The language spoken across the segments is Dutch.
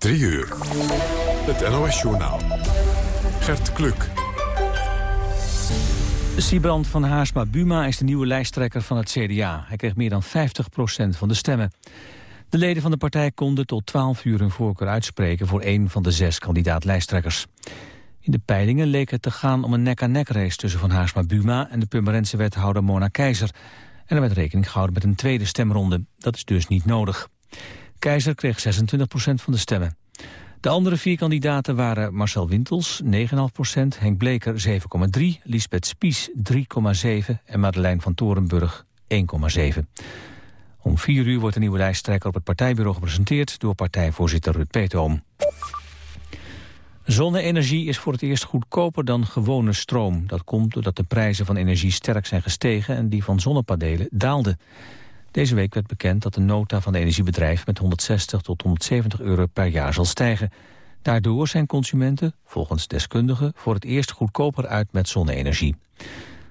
3 uur. Het NOS-journaal. Gert Kluk. Siebrand van Haarsma Buma is de nieuwe lijsttrekker van het CDA. Hij kreeg meer dan 50% van de stemmen. De leden van de partij konden tot 12 uur hun voorkeur uitspreken... voor een van de zes kandidaat-lijsttrekkers. In de peilingen leek het te gaan om een nek-aan-nek race... tussen Van Haarsma Buma en de Purmerendse wethouder Mona Keizer. En er werd rekening gehouden met een tweede stemronde. Dat is dus niet nodig. Keizer kreeg 26% van de stemmen. De andere vier kandidaten waren Marcel Wintels, 9,5% Henk Bleker, 7,3, Lisbeth Spies, 3,7 en Madeleine van Torenburg, 1,7. Om vier uur wordt de nieuwe lijsttrekker op het partijbureau gepresenteerd door partijvoorzitter Rut Peetoom. Zonne-energie is voor het eerst goedkoper dan gewone stroom. Dat komt doordat de prijzen van energie sterk zijn gestegen en die van zonnepanelen daalden. Deze week werd bekend dat de nota van de energiebedrijf met 160 tot 170 euro per jaar zal stijgen. Daardoor zijn consumenten, volgens deskundigen, voor het eerst goedkoper uit met zonne-energie.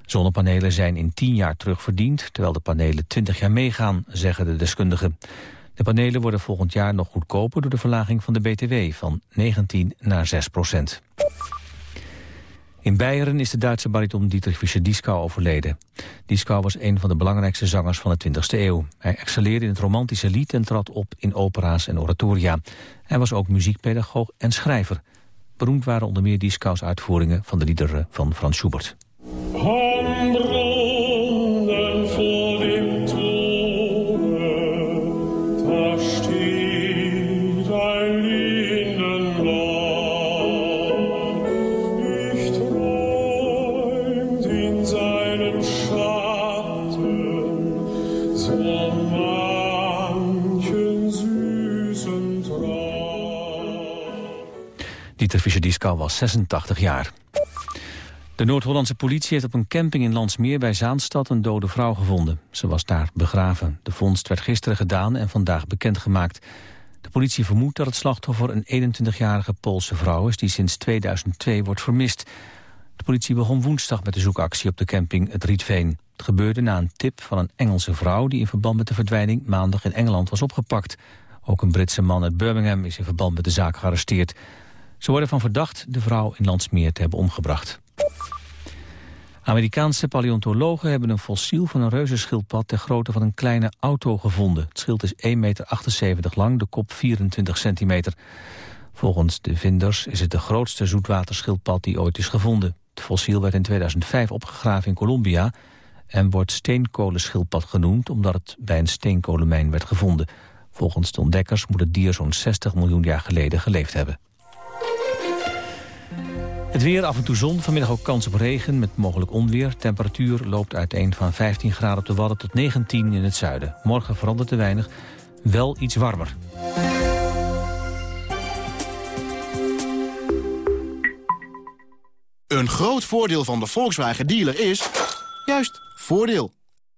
Zonnepanelen zijn in 10 jaar terugverdiend, terwijl de panelen 20 jaar meegaan, zeggen de deskundigen. De panelen worden volgend jaar nog goedkoper door de verlaging van de BTW van 19 naar 6 procent. In Beieren is de Duitse bariton Dietrich Fischer-Dieskau overleden. Dieskau was een van de belangrijkste zangers van de 20e eeuw. Hij excelleerde in het romantische lied en trad op in opera's en oratoria. Hij was ook muziekpedagoog en schrijver. Beroemd waren onder meer Dieskau's uitvoeringen van de liederen van Frans Schubert. Dieter Fischer-Dieskau was 86 jaar. De Noord-Hollandse politie heeft op een camping in Landsmeer bij Zaanstad een dode vrouw gevonden. Ze was daar begraven. De vondst werd gisteren gedaan en vandaag bekendgemaakt. De politie vermoedt dat het slachtoffer een 21-jarige Poolse vrouw is... die sinds 2002 wordt vermist. De politie begon woensdag met de zoekactie op de camping Het Rietveen. Het gebeurde na een tip van een Engelse vrouw... die in verband met de verdwijning maandag in Engeland was opgepakt. Ook een Britse man uit Birmingham is in verband met de zaak gearresteerd. Ze worden van verdacht de vrouw in Landsmeer te hebben omgebracht. Amerikaanse paleontologen hebben een fossiel van een reuzenschildpad ter grootte van een kleine auto gevonden. Het schild is 1,78 meter lang, de kop 24 centimeter. Volgens de vinders is het de grootste zoetwaterschildpad die ooit is gevonden. Het fossiel werd in 2005 opgegraven in Colombia en wordt steenkolenschildpad genoemd omdat het bij een steenkolenmijn werd gevonden. Volgens de ontdekkers moet het dier zo'n 60 miljoen jaar geleden geleefd hebben. Het weer, af en toe zon, vanmiddag ook kans op regen met mogelijk onweer. Temperatuur loopt uiteen van 15 graden op de Wadden tot 19 in het zuiden. Morgen verandert te weinig, wel iets warmer. Een groot voordeel van de Volkswagen dealer is... juist, voordeel.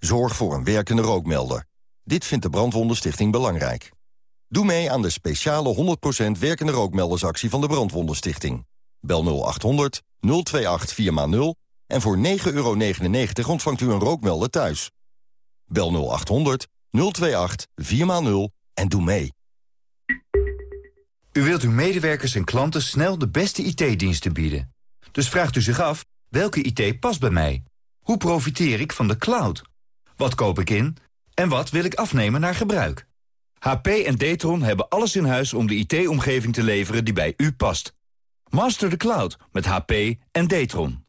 Zorg voor een werkende rookmelder. Dit vindt de Brandwondenstichting belangrijk. Doe mee aan de speciale 100% werkende rookmeldersactie van de Brandwondenstichting. Bel 0800 028 4x0 en voor 9,99 euro ontvangt u een rookmelder thuis. Bel 0800 028 4x0 en doe mee. U wilt uw medewerkers en klanten snel de beste IT-diensten bieden. Dus vraagt u zich af, welke IT past bij mij? Hoe profiteer ik van de cloud? Wat koop ik in? En wat wil ik afnemen naar gebruik? HP en Datron hebben alles in huis om de IT-omgeving te leveren die bij u past. Master the cloud met HP en Datron.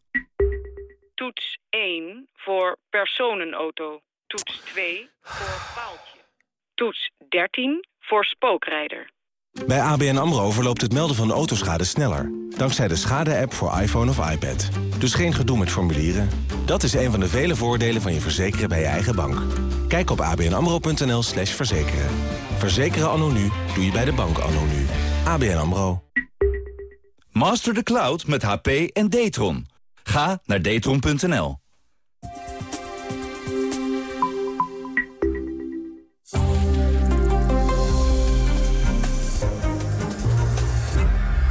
Toets 1 voor personenauto. Toets 2 voor paaltje. Toets 13 voor spookrijder. Bij ABN AMRO verloopt het melden van autoschade sneller. Dankzij de schade-app voor iPhone of iPad. Dus geen gedoe met formulieren. Dat is een van de vele voordelen van je verzekeren bij je eigen bank. Kijk op abnamro.nl slash verzekeren. Verzekeren anno nu doe je bij de bank anno nu. ABN AMRO. Master the cloud met HP en Datron. Ga naar datron.nl.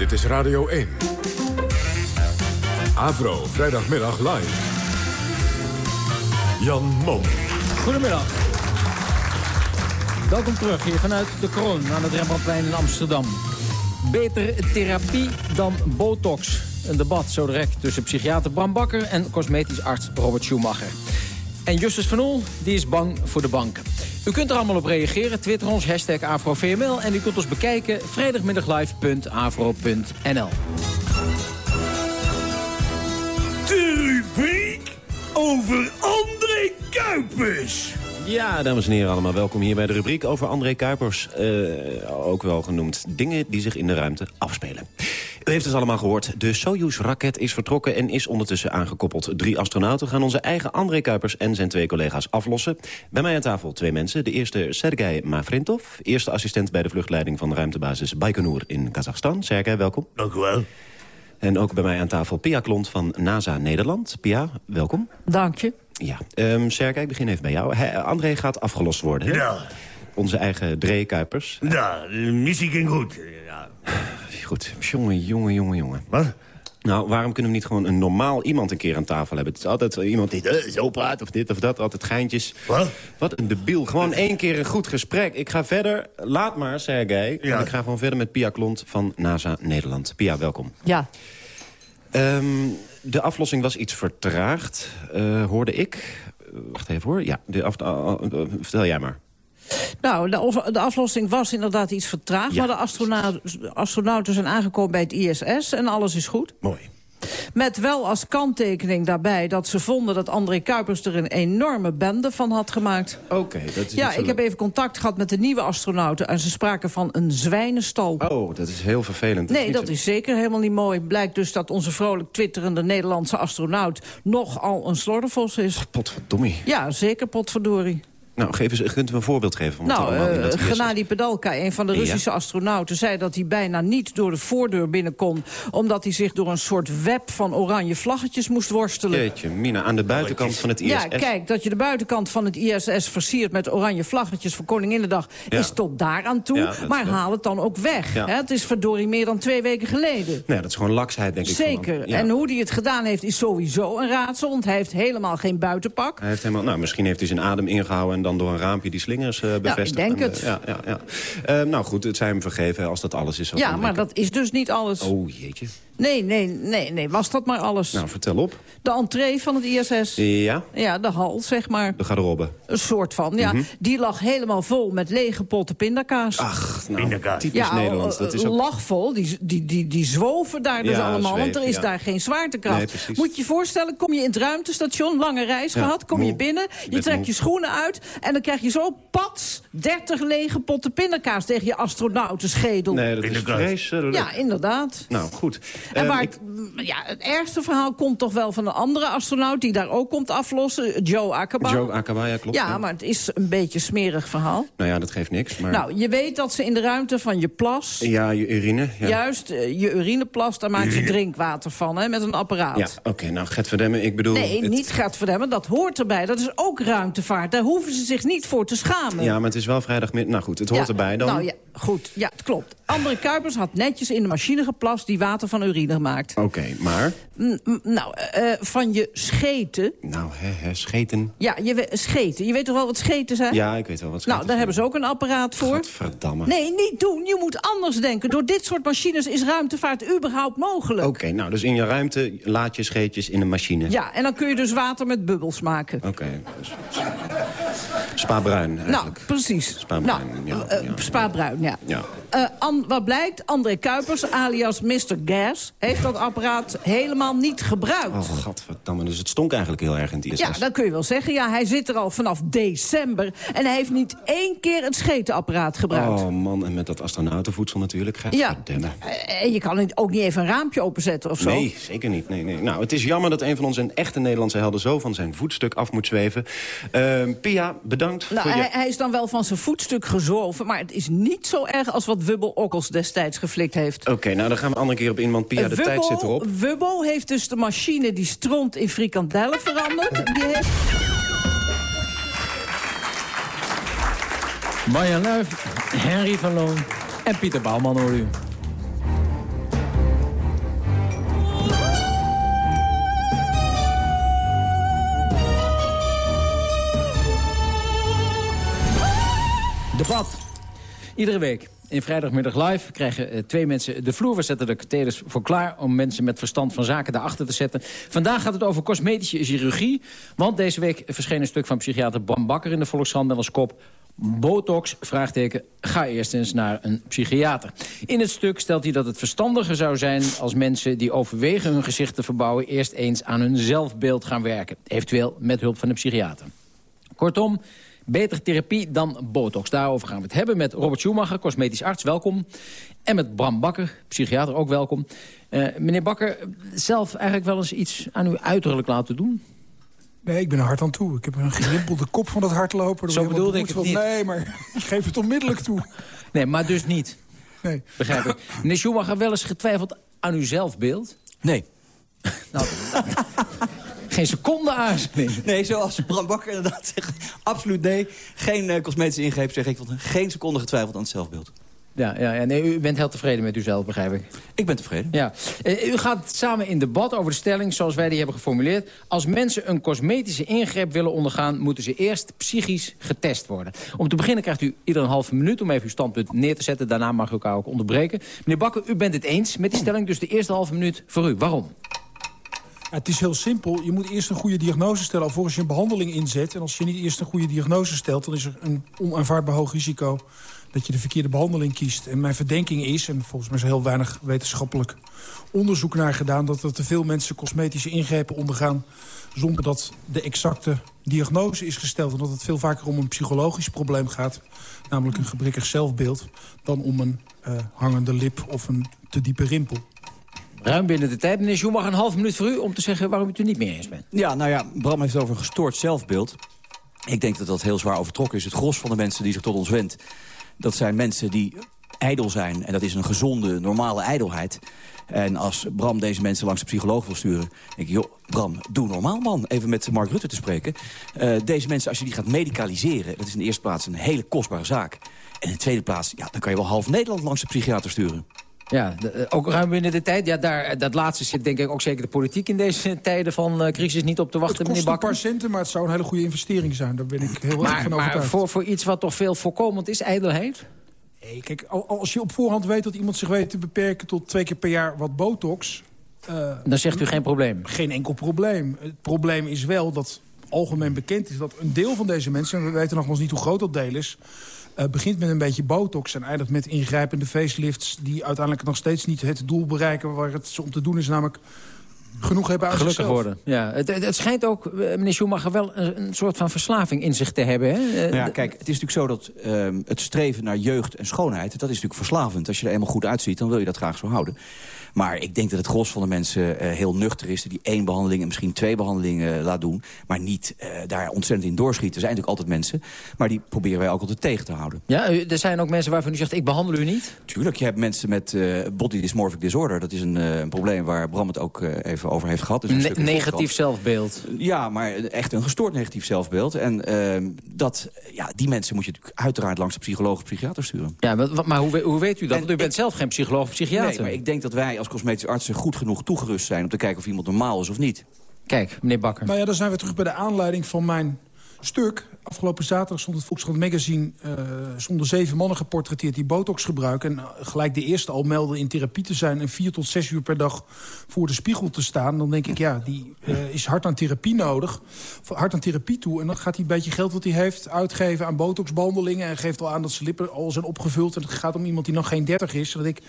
Dit is Radio 1. Avro, vrijdagmiddag live. Jan Mom. Goedemiddag. Welkom terug hier vanuit de Kroon aan het Rembrandtplein in Amsterdam. Beter therapie dan botox. Een debat zo direct tussen psychiater Bram Bakker en cosmetisch arts Robert Schumacher. En Justus van Oel, die is bang voor de banken. U kunt er allemaal op reageren. Twitter ons, hashtag AfroVML. En u kunt ons bekijken vrijdagmiddaglive.afro.nl. De rubriek over André Kuipers. Ja, dames en heren allemaal, welkom hier bij de rubriek over André Kuipers. Eh, ook wel genoemd dingen die zich in de ruimte afspelen. U heeft het allemaal gehoord. De Soyuz-raket is vertrokken en is ondertussen aangekoppeld. Drie astronauten gaan onze eigen André Kuipers en zijn twee collega's aflossen. Bij mij aan tafel twee mensen. De eerste Sergei Mafrintov, eerste assistent bij de vluchtleiding van de ruimtebasis Baikonur in Kazachstan. Sergei, welkom. Dank u wel. En ook bij mij aan tafel Pia Klont van NASA Nederland. Pia, welkom. Dank je. Ja, um, Sergei, ik begin even bij jou. He, André gaat afgelost worden, hè? Ja. Onze eigen Dree Kuipers. Ja, de missie ging goed. Goed, jongen, jongen, jongen, jongen. Wat? Nou, waarom kunnen we niet gewoon een normaal iemand een keer aan tafel hebben? Het is altijd iemand die uh, zo praat of dit of dat, altijd geintjes. Wat? Wat een debiel. Gewoon één keer een goed gesprek. Ik ga verder, laat maar, Sergei. Ja. En ik ga gewoon verder met Pia Klont van NASA Nederland. Pia, welkom. Ja. Um, de aflossing was iets vertraagd, uh, hoorde ik. Uh, wacht even hoor. Ja, de af, uh, vertel jij maar. Nou, de, de, aflossing was inderdaad iets vertraagd... Ja. maar de astronauten, astronauten zijn aangekomen bij het ISS en alles is goed. Mooi. Met wel als kanttekening daarbij dat ze vonden dat André Kuipers er een enorme bende van had gemaakt. Oké, okay, dat is Ja, ik heb even contact gehad met de nieuwe astronauten... en ze spraken van een zwijnenstal. Oh, dat is heel vervelend. Nee, dat zo- is zeker helemaal niet mooi. Blijkt dus dat onze vrolijk twitterende Nederlandse astronaut... nogal een slordervos is. Potverdomme. Ja, zeker potverdorie. Nou, geef eens, kunt u een voorbeeld geven van Nou, eh, Gennady Pedalka, een van de Ja. Russische astronauten... zei dat hij bijna niet door de voordeur binnen kon... omdat hij zich door een soort web van oranje vlaggetjes moest worstelen. Jeetje, Mina, aan de buitenkant van het ISS. Ja, kijk, dat je de buitenkant van het ISS versiert met oranje vlaggetjes voor Koninginnedag... Ja. is tot daar aan toe, Ja, maar wel- haal het dan ook weg. Hè? Het is verdorie meer dan twee weken geleden. Nee, dat is gewoon laksheid, denk ik. Zeker. En hoe hij het gedaan heeft is sowieso een raadsel... want hij heeft helemaal geen buitenpak. Hij heeft helemaal, nou, misschien heeft hij zijn adem ingehouden... en dan door een raampje die slingers eh, bevestigd. denk En, eh, het. ja, ja, ja. Eh, nou goed, het zijn vergeven als dat alles is. Ja, maar denk dat is dus niet alles. ik- Oh, jeetje. Nee, nee, nee, nee, was dat maar alles. Nou, vertel op. De entree van het ISS. Ja, Ja, de hal, zeg maar. de garderobe. Een soort van, ja. Mhm. Die lag helemaal vol met lege potten pindakaas. Ach, nou, Pindakaas. typisch ja, Nederlands. Dat is ook... lachvol. Die, die, die, die zwoven daar dus Ja, allemaal, want er is ja. daar geen zwaartekracht. Nee, precies. Moet je je voorstellen, kom je in het ruimtestation, lange reis Ja, gehad, kom je binnen, Je trekt moe. je schoenen uit... en dan krijg je zo pats 30 lege potten pindakaas tegen je astronautenschedel. Nee, dat is vreselijk. Ja, inderdaad. Nou, goed. En waar ik- het, ja, het ergste verhaal komt toch wel van een andere astronaut... die daar ook komt aflossen, Joe Akkerman. Joe Akabaya, klopt. Ja, maar het is een beetje een smerig verhaal. Nou ja, dat geeft niks. Maar... Nou, je weet dat ze in de ruimte van je plas... Ja, je urine. Ja, Juist, eh, je urineplas, daar maak je drinkwater van, hè, met een apparaat. ja oké. nou, Gert Verdemme, ik bedoel... Nee, het- niet gaat verdemmen, dat hoort erbij. Dat is ook ruimtevaart. Daar hoeven ze zich niet voor te schamen. Ja, maar het is wel vrijdagmiddag. Nou goed, het hoort Ja, erbij dan. Nou ja, goed. Ja, het klopt. André Kuipers had netjes in de machine geplast... die water van urine Oké, maar... Nou, eh, van je scheten... Nou, hè, hè, scheten. Ja, je scheten. Je weet toch wel wat scheten zijn? Ja, ik weet wel wat scheten Nou, daar hebben ze ook een apparaat voor. Godverdamme. Nee, niet doen. Je moet anders denken. Door dit soort machines is ruimtevaart überhaupt mogelijk. Oké, nou, dus in je ruimte laat je scheetjes in een machine. Ja, en dan kun je dus water met bubbels maken. Oké. dus- Spa-bruin Nou, precies. Spa-bruin, nou, ja, eh, ja. Spa-bruin, ja. Ja. Eh, wat blijkt, André Kuipers, alias Mr. Gas... heeft dat apparaat helemaal niet gebruikt. Oh, gadverdamme. Dus het stonk eigenlijk heel erg in het ISS. Ja, dat kun je wel zeggen. Ja, hij zit er al vanaf december. En hij heeft niet één keer een schetenapparaat gebruikt. Oh man, en met dat astronautenvoedsel natuurlijk. Ja. Gadverdamme. Eh, En je kan ook niet even een raampje openzetten of zo. Nee, zeker niet. Nee, nee. Nou, het is jammer dat een van onze echte Nederlandse helden... zo van zijn voetstuk af moet zweven. Ehm, Pia, bedankt Nou, voor je... hij, hij is dan wel van zijn voetstuk gezorven... maar het is niet zo erg als wat Wubbel Okkels destijds geflikt heeft. Oké, nou, daar gaan we een andere keer op in, want Pia, de Wubbel, tijd zit erop. Wubbel heeft dus de machine die stront in frikandellen veranderd. Die heeft... Marjan Luif, Henry van Loon en Pieter Bouwman hoor u. Debat. Iedere week in vrijdagmiddag live krijgen eh, twee mensen de vloer. We zetten de katheders voor klaar om mensen met verstand van zaken daarachter te zetten. Vandaag gaat het over cosmetische chirurgie. Want deze week verscheen een stuk van psychiater Bram Bakker in de Volkskrant met als kop... Botox, vraagteken, ga eerst eens naar een psychiater. In het stuk stelt hij dat het verstandiger zou zijn... als mensen die overwegen hun gezicht te verbouwen... eerst eens aan hun zelfbeeld gaan werken. Eventueel met hulp van een psychiater. Kortom, betere therapie dan botox. Daarover gaan we het hebben met Robert Schumacher, cosmetisch arts, welkom. En met Bram Bakker, psychiater, ook welkom. Eh, meneer Bakker, zelf eigenlijk wel eens iets aan uw uiterlijk laten doen? Nee, ik ben er hard aan toe. Ik heb een gerimpelde kop van dat hardlopen. Zo bedoelde ik het van- Nee, maar ik geef het onmiddellijk toe. Nee, maar dus niet. Nee. Begrijp ik. Meneer Schumacher, wel eens getwijfeld aan uw zelfbeeld? Nee. Nou, geen seconde aarzeling. Nee, zoals Bram Bakker inderdaad zegt. Absoluut nee. Geen eh, cosmetische ingreep, zeg ik. Want geen seconde getwijfeld aan het zelfbeeld. Ja, ja, ja nee, u bent heel tevreden met uzelf, begrijp ik. Ik ben tevreden. Ja. Eh, u gaat samen in debat over de stelling, zoals wij die hebben geformuleerd. Als mensen een cosmetische ingreep willen ondergaan... moeten ze eerst psychisch getest worden. Om te beginnen krijgt u ieder een halve minuut... om even uw standpunt neer te zetten. Daarna mag u elkaar ook onderbreken. Meneer Bakker, u bent het eens met die stelling. Dus de eerste halve minuut voor u. Waarom? Het is heel simpel. Je moet eerst een goede diagnose stellen alvorens je een behandeling inzet. En als je niet eerst een goede diagnose stelt... dan is er een onaanvaardbaar hoog risico dat je de verkeerde behandeling kiest. En mijn verdenking is, en volgens mij is er heel weinig wetenschappelijk onderzoek naar gedaan... dat er te veel mensen cosmetische ingrepen ondergaan... zonder dat de exacte diagnose is gesteld. En dat het veel vaker om een psychologisch probleem gaat. Namelijk een gebrekkig zelfbeeld. Dan om een eh, hangende lip of een te diepe rimpel. Ruim binnen de tijd. Meneer Schumacher, een half minuut voor u... om te zeggen waarom u het er niet mee eens bent. Ja, nou ja, Bram heeft het over gestoord zelfbeeld. Ik denk dat dat heel zwaar overtrokken is. Het gros van de mensen die zich tot ons wendt... dat zijn mensen die ijdel zijn. En dat is een gezonde, normale ijdelheid. En als Bram deze mensen langs de psycholoog wil sturen... denk ik, joh, Bram, doe normaal, man. Even met Mark Rutte te spreken. Eh, deze mensen, als je die gaat medicaliseren... dat is in de eerste plaats een hele kostbare zaak. En in de tweede plaats, ja, dan kan je wel half Nederland langs de psychiater sturen. Ja, de- eh, ook ruim binnen de tijd. Ja, daar, dat laatste zit denk ik ook zeker de politiek in deze tijden van eh, crisis niet op te wachten, Het meneer kost een Bakker. paar centen, maar het zou een hele goede investering zijn. Daar ben ik heel erg Maar, van maar overtuigd. voor, voor iets wat toch veel voorkomend is, ijdelheid? Nee, kijk, al- als je op voorhand weet dat iemand zich weet te beperken... tot twee keer per jaar wat botox... eh, Dan zegt u geen probleem. Geen enkel probleem. Het probleem is wel dat algemeen bekend is dat een deel van deze mensen... en we weten nogmaals niet hoe groot dat deel is... eh, begint met een beetje botox en eindigt met ingrijpende facelifts... die uiteindelijk nog steeds niet het doel bereiken waar het om te doen is... namelijk genoeg hebben aan Gelukkig zichzelf. worden. Ja, het, het het schijnt ook, eh, meneer Schumacher, wel een, een soort van verslaving in zich te hebben. Hè? Eh, Nou ja, kijk, het is natuurlijk zo dat ehm, het streven naar jeugd en schoonheid... dat is natuurlijk verslavend. Als je er eenmaal goed uitziet, dan wil je dat graag zo houden. Maar ik denk dat het gros van de mensen eh, heel nuchter is... die één behandeling en misschien twee behandelingen eh, laat doen... maar niet eh, daar ontzettend in doorschieten. Er zijn natuurlijk altijd mensen, maar die proberen wij ook altijd tegen te houden. Ja, er zijn ook mensen waarvan u zegt, ik behandel u niet. Tuurlijk, je hebt mensen met body dysmorphic disorder. Dat is een, een probleem waar Bram het ook even over heeft gehad. Dus Ne- negatief zelfbeeld. Ja, maar echt een gestoord negatief zelfbeeld. En ehm, dat, ja, die mensen moet je natuurlijk uiteraard langs de psycholoog of psychiater sturen. Ja, maar, maar hoe, hoe weet u dat? U bent zelf geen psycholoog of psychiater. Nee, maar ik denk dat wij als cosmetisch artsen goed genoeg toegerust zijn... om te kijken of iemand normaal is of niet. Kijk, meneer Bakker. Nou ja, dan zijn we terug bij de aanleiding van mijn stuk. Afgelopen zaterdag stond het Volkskrant Magazine... Uh, stonden zeven mannen geportretteerd die botox gebruiken. En uh, gelijk de eerste al melden in therapie te zijn... en vier tot zes uur per dag voor de spiegel te staan. Dan denk ik, ja, die uh, is hard aan therapie nodig. Hard aan therapie toe. En dan gaat hij een beetje geld wat hij heeft uitgeven aan botoxbehandelingen... en geeft al aan dat zijn lippen al zijn opgevuld. En het gaat om iemand die nog geen dertig is. Dat ik,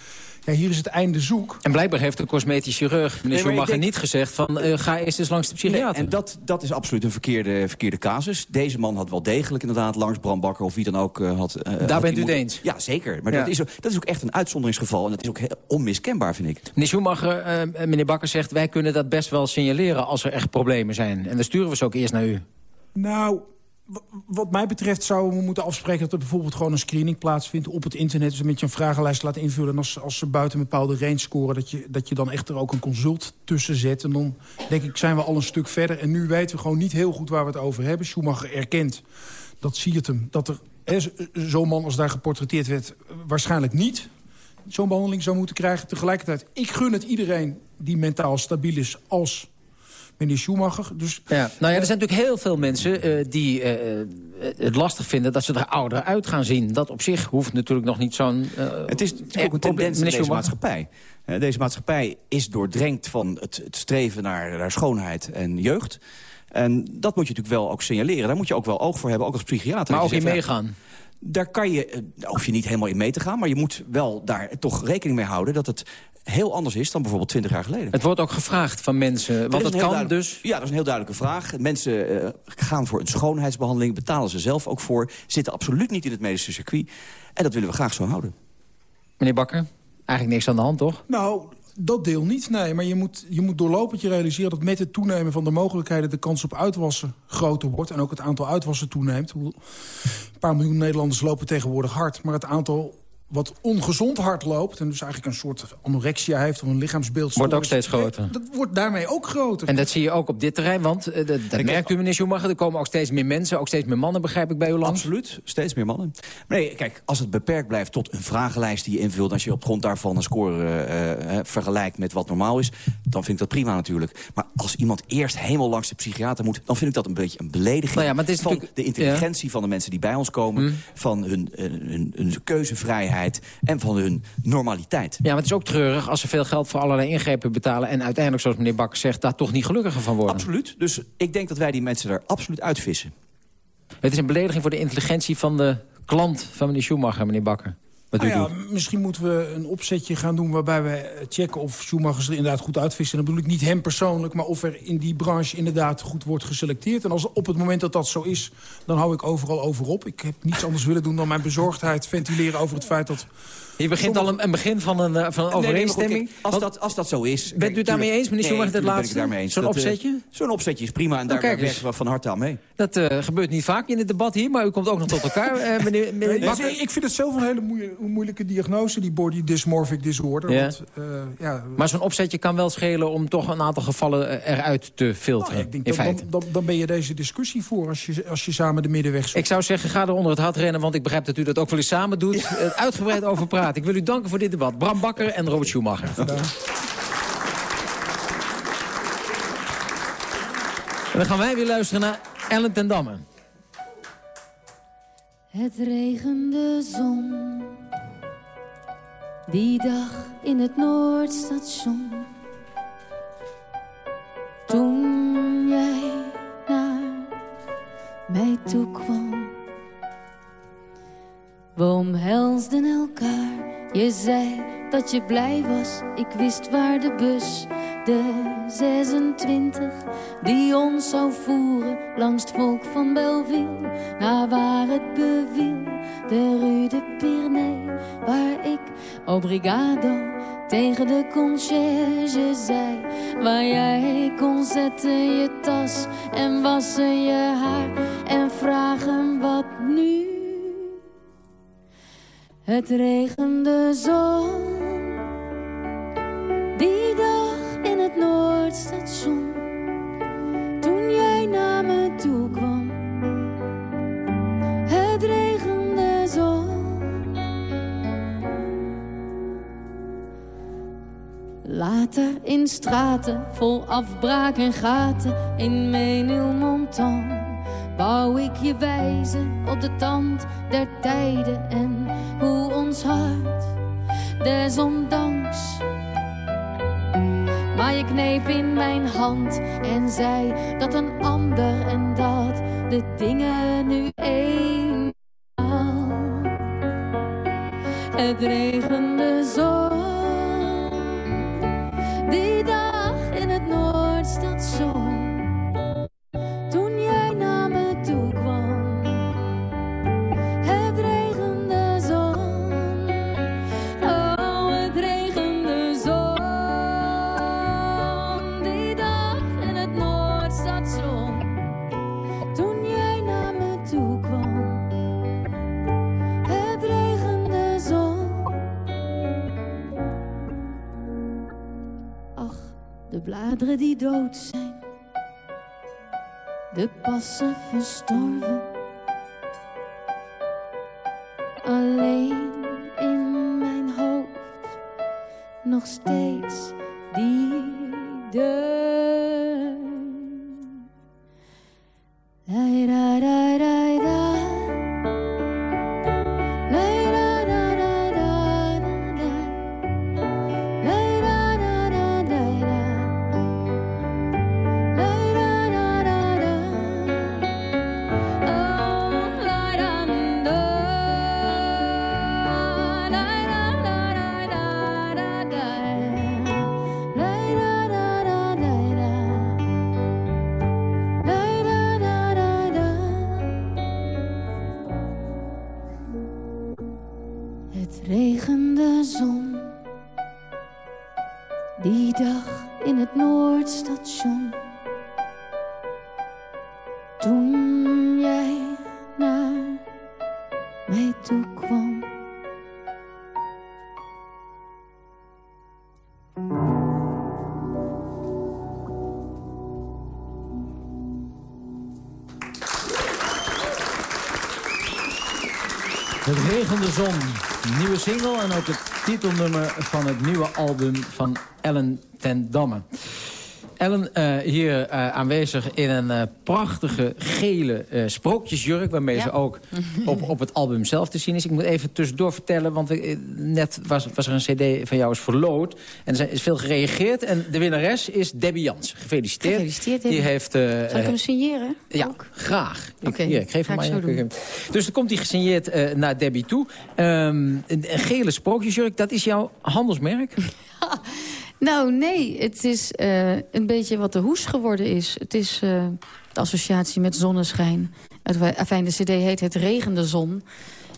ja, hier is het einde zoek. En blijkbaar heeft een cosmetisch chirurg, meneer nee, Schumacher, denk... niet gezegd... van ga eerst eens langs de psychiater. Nee, en dat, dat is absoluut een verkeerde, verkeerde casus. Deze man had wel degelijk inderdaad langs Bram Bakker of wie dan ook uh, had... Uh, Daar had bent u het eens? Ja, zeker. Maar ja. Dat, is, dat is ook echt een uitzonderingsgeval. En dat is ook heel onmiskenbaar, vind ik. Meneer Schumacher, uh, meneer Bakker zegt... wij kunnen dat best wel signaleren als er echt problemen zijn. En dan sturen we ze ook eerst naar u. Nou, wat mij betreft zouden we moeten afspreken... dat er bijvoorbeeld gewoon een screening plaatsvindt op het internet. Dus met je een vragenlijst laat invullen. En als, als ze buiten een bepaalde range scoren... Dat je, dat je dan echt er ook een consult tussen zet. En dan denk ik, zijn we al een stuk verder. En nu weten we gewoon niet heel goed waar we het over hebben. Schumacher erkent, dat zie hem... dat er zo'n man als daar geportretteerd werd... waarschijnlijk niet zo'n behandeling zou moeten krijgen. Tegelijkertijd, ik gun het iedereen die mentaal stabiel is als meneer Schumacher. Dus, ja. Nou ja, er zijn natuurlijk heel veel mensen uh, die uh, het lastig vinden... dat ze er ouder uit gaan zien. Dat op zich hoeft natuurlijk nog niet zo'n... Uh, het is natuurlijk ook een tendens in deze maatschappij. deze maatschappij is doordrenkt van het, het streven naar, naar schoonheid en jeugd. En dat moet je natuurlijk wel ook signaleren. Daar moet je ook wel oog voor hebben, ook als psychiater. Maar ook in meegaan? Daar kan je, hoef je niet helemaal in mee te gaan... maar je moet wel daar toch rekening mee houden... dat het heel anders is dan bijvoorbeeld 20 jaar geleden. Het wordt ook gevraagd van mensen, want dat kan dus... Ja, dat is een heel duidelijke vraag. Mensen uh, gaan voor een schoonheidsbehandeling, betalen ze zelf ook voor... zitten absoluut niet in het medische circuit. En dat willen we graag zo houden. Meneer Bakker, eigenlijk niks aan de hand, toch? Nou, dat deel niet, nee. Maar je moet, je moet doorlopend je realiseren dat met het toenemen van de mogelijkheden... de kans op uitwassen groter wordt. En ook het aantal uitwassen toeneemt. Een paar miljoen Nederlanders lopen tegenwoordig hard. Maar het aantal wat ongezond hard loopt... en dus eigenlijk een soort anorexia heeft of een lichaamsbeeld... Wordt ook steeds groter. Dat wordt daarmee ook groter. En dat zie je ook op dit terrein, want uh, dat, dat merkt u, meneer Schumacher... er komen ook steeds meer mensen, ook steeds meer mannen, begrijp ik, bij u langs? Absoluut, steeds meer mannen. Maar nee, kijk, als het beperkt blijft tot een vragenlijst die je invult... als je op grond daarvan een score uh, uh, vergelijkt met wat normaal is... dan vind ik dat prima natuurlijk. Maar als iemand eerst helemaal langs de psychiater moet... dan vind ik dat een beetje een belediging nou ja, maar het is van natuurlijk... de intelligentie ja. van de mensen die bij ons komen... Hmm. van hun, hun, hun keuzevrijheid en van hun normaliteit. Ja, maar het is ook treurig als ze veel geld voor allerlei ingrepen betalen... en uiteindelijk, zoals meneer Bakker zegt, daar toch niet gelukkiger van worden. Absoluut. Dus ik denk dat wij die mensen er absoluut uitvissen. Het is een belediging voor de intelligentie van de klant van meneer Schumacher, meneer Bakker. Wat nou ja. Misschien moeten we een opzetje gaan doen waarbij we checken of Schumacher er inderdaad goed uitvissen. Dan bedoel ik niet hem persoonlijk, maar of er in die branche inderdaad goed wordt geselecteerd. En als op het moment dat dat zo is, dan hou ik overal over op. Ik heb niets anders willen doen dan mijn bezorgdheid ventileren over het feit dat je begint al een, een, begin van een, uh, van een overeenstemming. Nee, nee, als, dat, als dat zo is... Bent u het daarmee eens, meneer Schumacher, het laatste? Zo'n opzetje? Uh, Zo'n opzetje is prima en daar nou, werken we van harte aan mee. Dat uh, gebeurt niet vaak in het debat hier, maar u komt ook nog tot elkaar, uh, meneer, meneer nee, Ik vind het zelf een hele moeilijke, moeilijke diagnose, die body dysmorphic disorder. Ja. Want, ja, maar zo'n opzetje kan wel schelen om toch een aantal gevallen eruit te filteren, nou, ik denk, in dan, feite. Dan, dan, dan ben je deze discussie voor als je, als je samen de middenweg zoekt. Ik zou zeggen, ga er onder het hart rennen, want ik begrijp dat u dat ook wel eens samen doet. uitgebreid over praten. Ik wil u danken voor dit debat. Bram Bakker en Robert Schumacher. En dan gaan wij weer luisteren naar Ellen ten Damme. Het regende zon. Die dag in het Noordstation. Toen jij naar mij toe kwam. We omhelsden elkaar. Je zei dat je blij was. Ik wist waar de bus, de 26, die ons zou voeren langs het volk van Belleville, naar waar het beviel, de Rue de Pyrénées, waar ik obrigado tegen de conciërge zei, waar jij kon zetten je tas en wassen je haar en vragen wat nu. Het regende zon, die dag in het Noordstation, toen jij naar me toe kwam. Het regende zon. Later in straten vol afbraak en gaten in Menilmontant wou ik je wijzen op de tand der tijden en hoe ons hart desondanks. Maar je kneep in mijn hand en zei dat een ander en dat de dingen nu eenmaal. Het regende zon, die dag bladeren die dood zijn, de passen verstorven. Alleen in mijn hoofd nog steeds die Nieuwe single en ook het titelnummer van het nieuwe album van Ellen ten Damme. Ellen, eh, hier eh, aanwezig in een eh, prachtige gele sprookjesjurk... waarmee Ja. ze ook op, op het album zelf te zien is. Ik moet even tussendoor vertellen, want net was, was er een cd van jou eens verloot. En er is veel gereageerd. En de winnares is Debbie Jans. Gefeliciteerd. Gefeliciteerd, Die heeft... Zou ik hem signeren? ja, graag. Ik, Oké, ik geef ga hem maar doen. Dus dan komt hij gesigneerd naar Debbie toe. Ehm, een, een gele sprookjesjurk, dat is jouw handelsmerk? Nou, nee. Het is eh, een beetje wat de hoes geworden is. Het is eh, de associatie met zonneschijn. Het, afijn, de cd heet Het regende zon.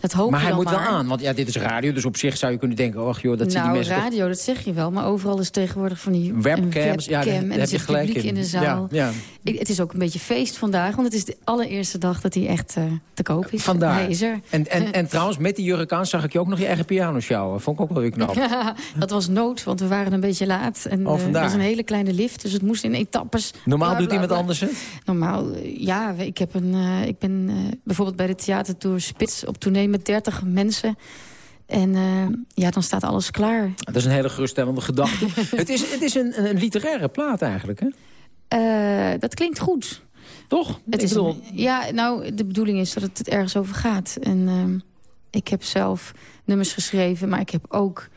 Dat hoop maar je hij moet wel aan, want ja, dit is radio. Dus op zich zou je kunnen denken, oh joh, dat nou, die mensen toch- radio, dat zeg je wel. Maar overal is tegenwoordig van die Webcams, ja, daar- webcam. daar en heb je gelijk publiek in. in. de zaal. Ja, ja. Ik- het is ook een beetje feest vandaag. Want het is de allereerste dag dat hij echt eh, te koop is. Vandaar. Hij is er. En, en, en trouwens, met die jurk aan zag ik je ook nog je eigen piano sjouwen. Vond ik ook wel weer knap. dat was nood, want we waren een beetje laat. En Oh, eh, vandaar. er was een hele kleine lift, dus het moest in etappes. Normaal Bla, doet bla, iemand bla. anders het? Normaal, eh, ja. Ik, heb een, eh, ik ben eh, bijvoorbeeld bij de theatertour Spits op tournee met 30 mensen. En eh, ja, dan staat alles klaar. Dat is een hele geruststellende gedachte. het is, het is een, een literaire plaat eigenlijk, hè? Eh, dat klinkt goed. Toch? Het Ik is bedoel- een- ja, nou, de bedoeling is dat het, het ergens over gaat. En ehm, ik heb zelf nummers geschreven, maar ik heb ook...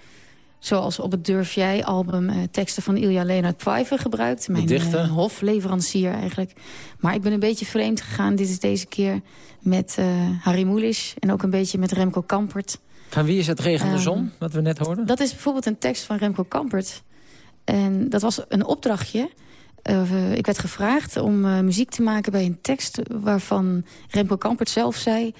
zoals op het Durf Jij album eh, teksten van Ilja Leonard Pfeiffer gebruikt. Mijn eh, hofleverancier eigenlijk. Maar ik ben een beetje vreemd gegaan. Dit is deze keer met eh, Harry Mulisch en ook een beetje met Remco Kampert. Van wie is het regende Ehm, zon, wat we net hoorden? Dat is bijvoorbeeld een tekst van Remco Kampert. En dat was een opdrachtje. Ik werd gevraagd om muziek te maken bij een tekst... waarvan Remco Kampert zelf zei...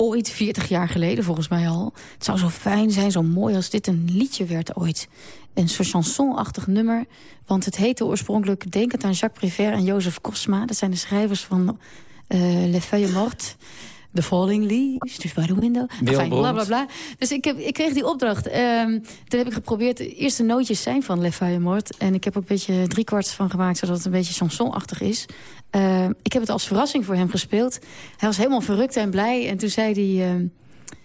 ooit 40 jaar geleden volgens mij al... het zou zo fijn zijn, zo mooi als dit een liedje werd ooit. Een soort chansonachtig nummer. Want het heette oorspronkelijk Denkend aan Jacques Prévert en Jozef Kosma. Dat zijn de schrijvers van eh Les Feuilles Mortes... The Falling Leaves, dus by the window. Enfin, bla, bla, bla. Dus ik, heb, ik kreeg die opdracht. Ehm, toen heb ik geprobeerd... De eerste nootjes zijn van Le Mort. En ik heb ook een beetje driekwarts van gemaakt... zodat het een beetje chansonachtig is. Ehm, ik heb het als verrassing voor hem gespeeld. Hij was helemaal verrukt en blij. En toen zei hij... ehm,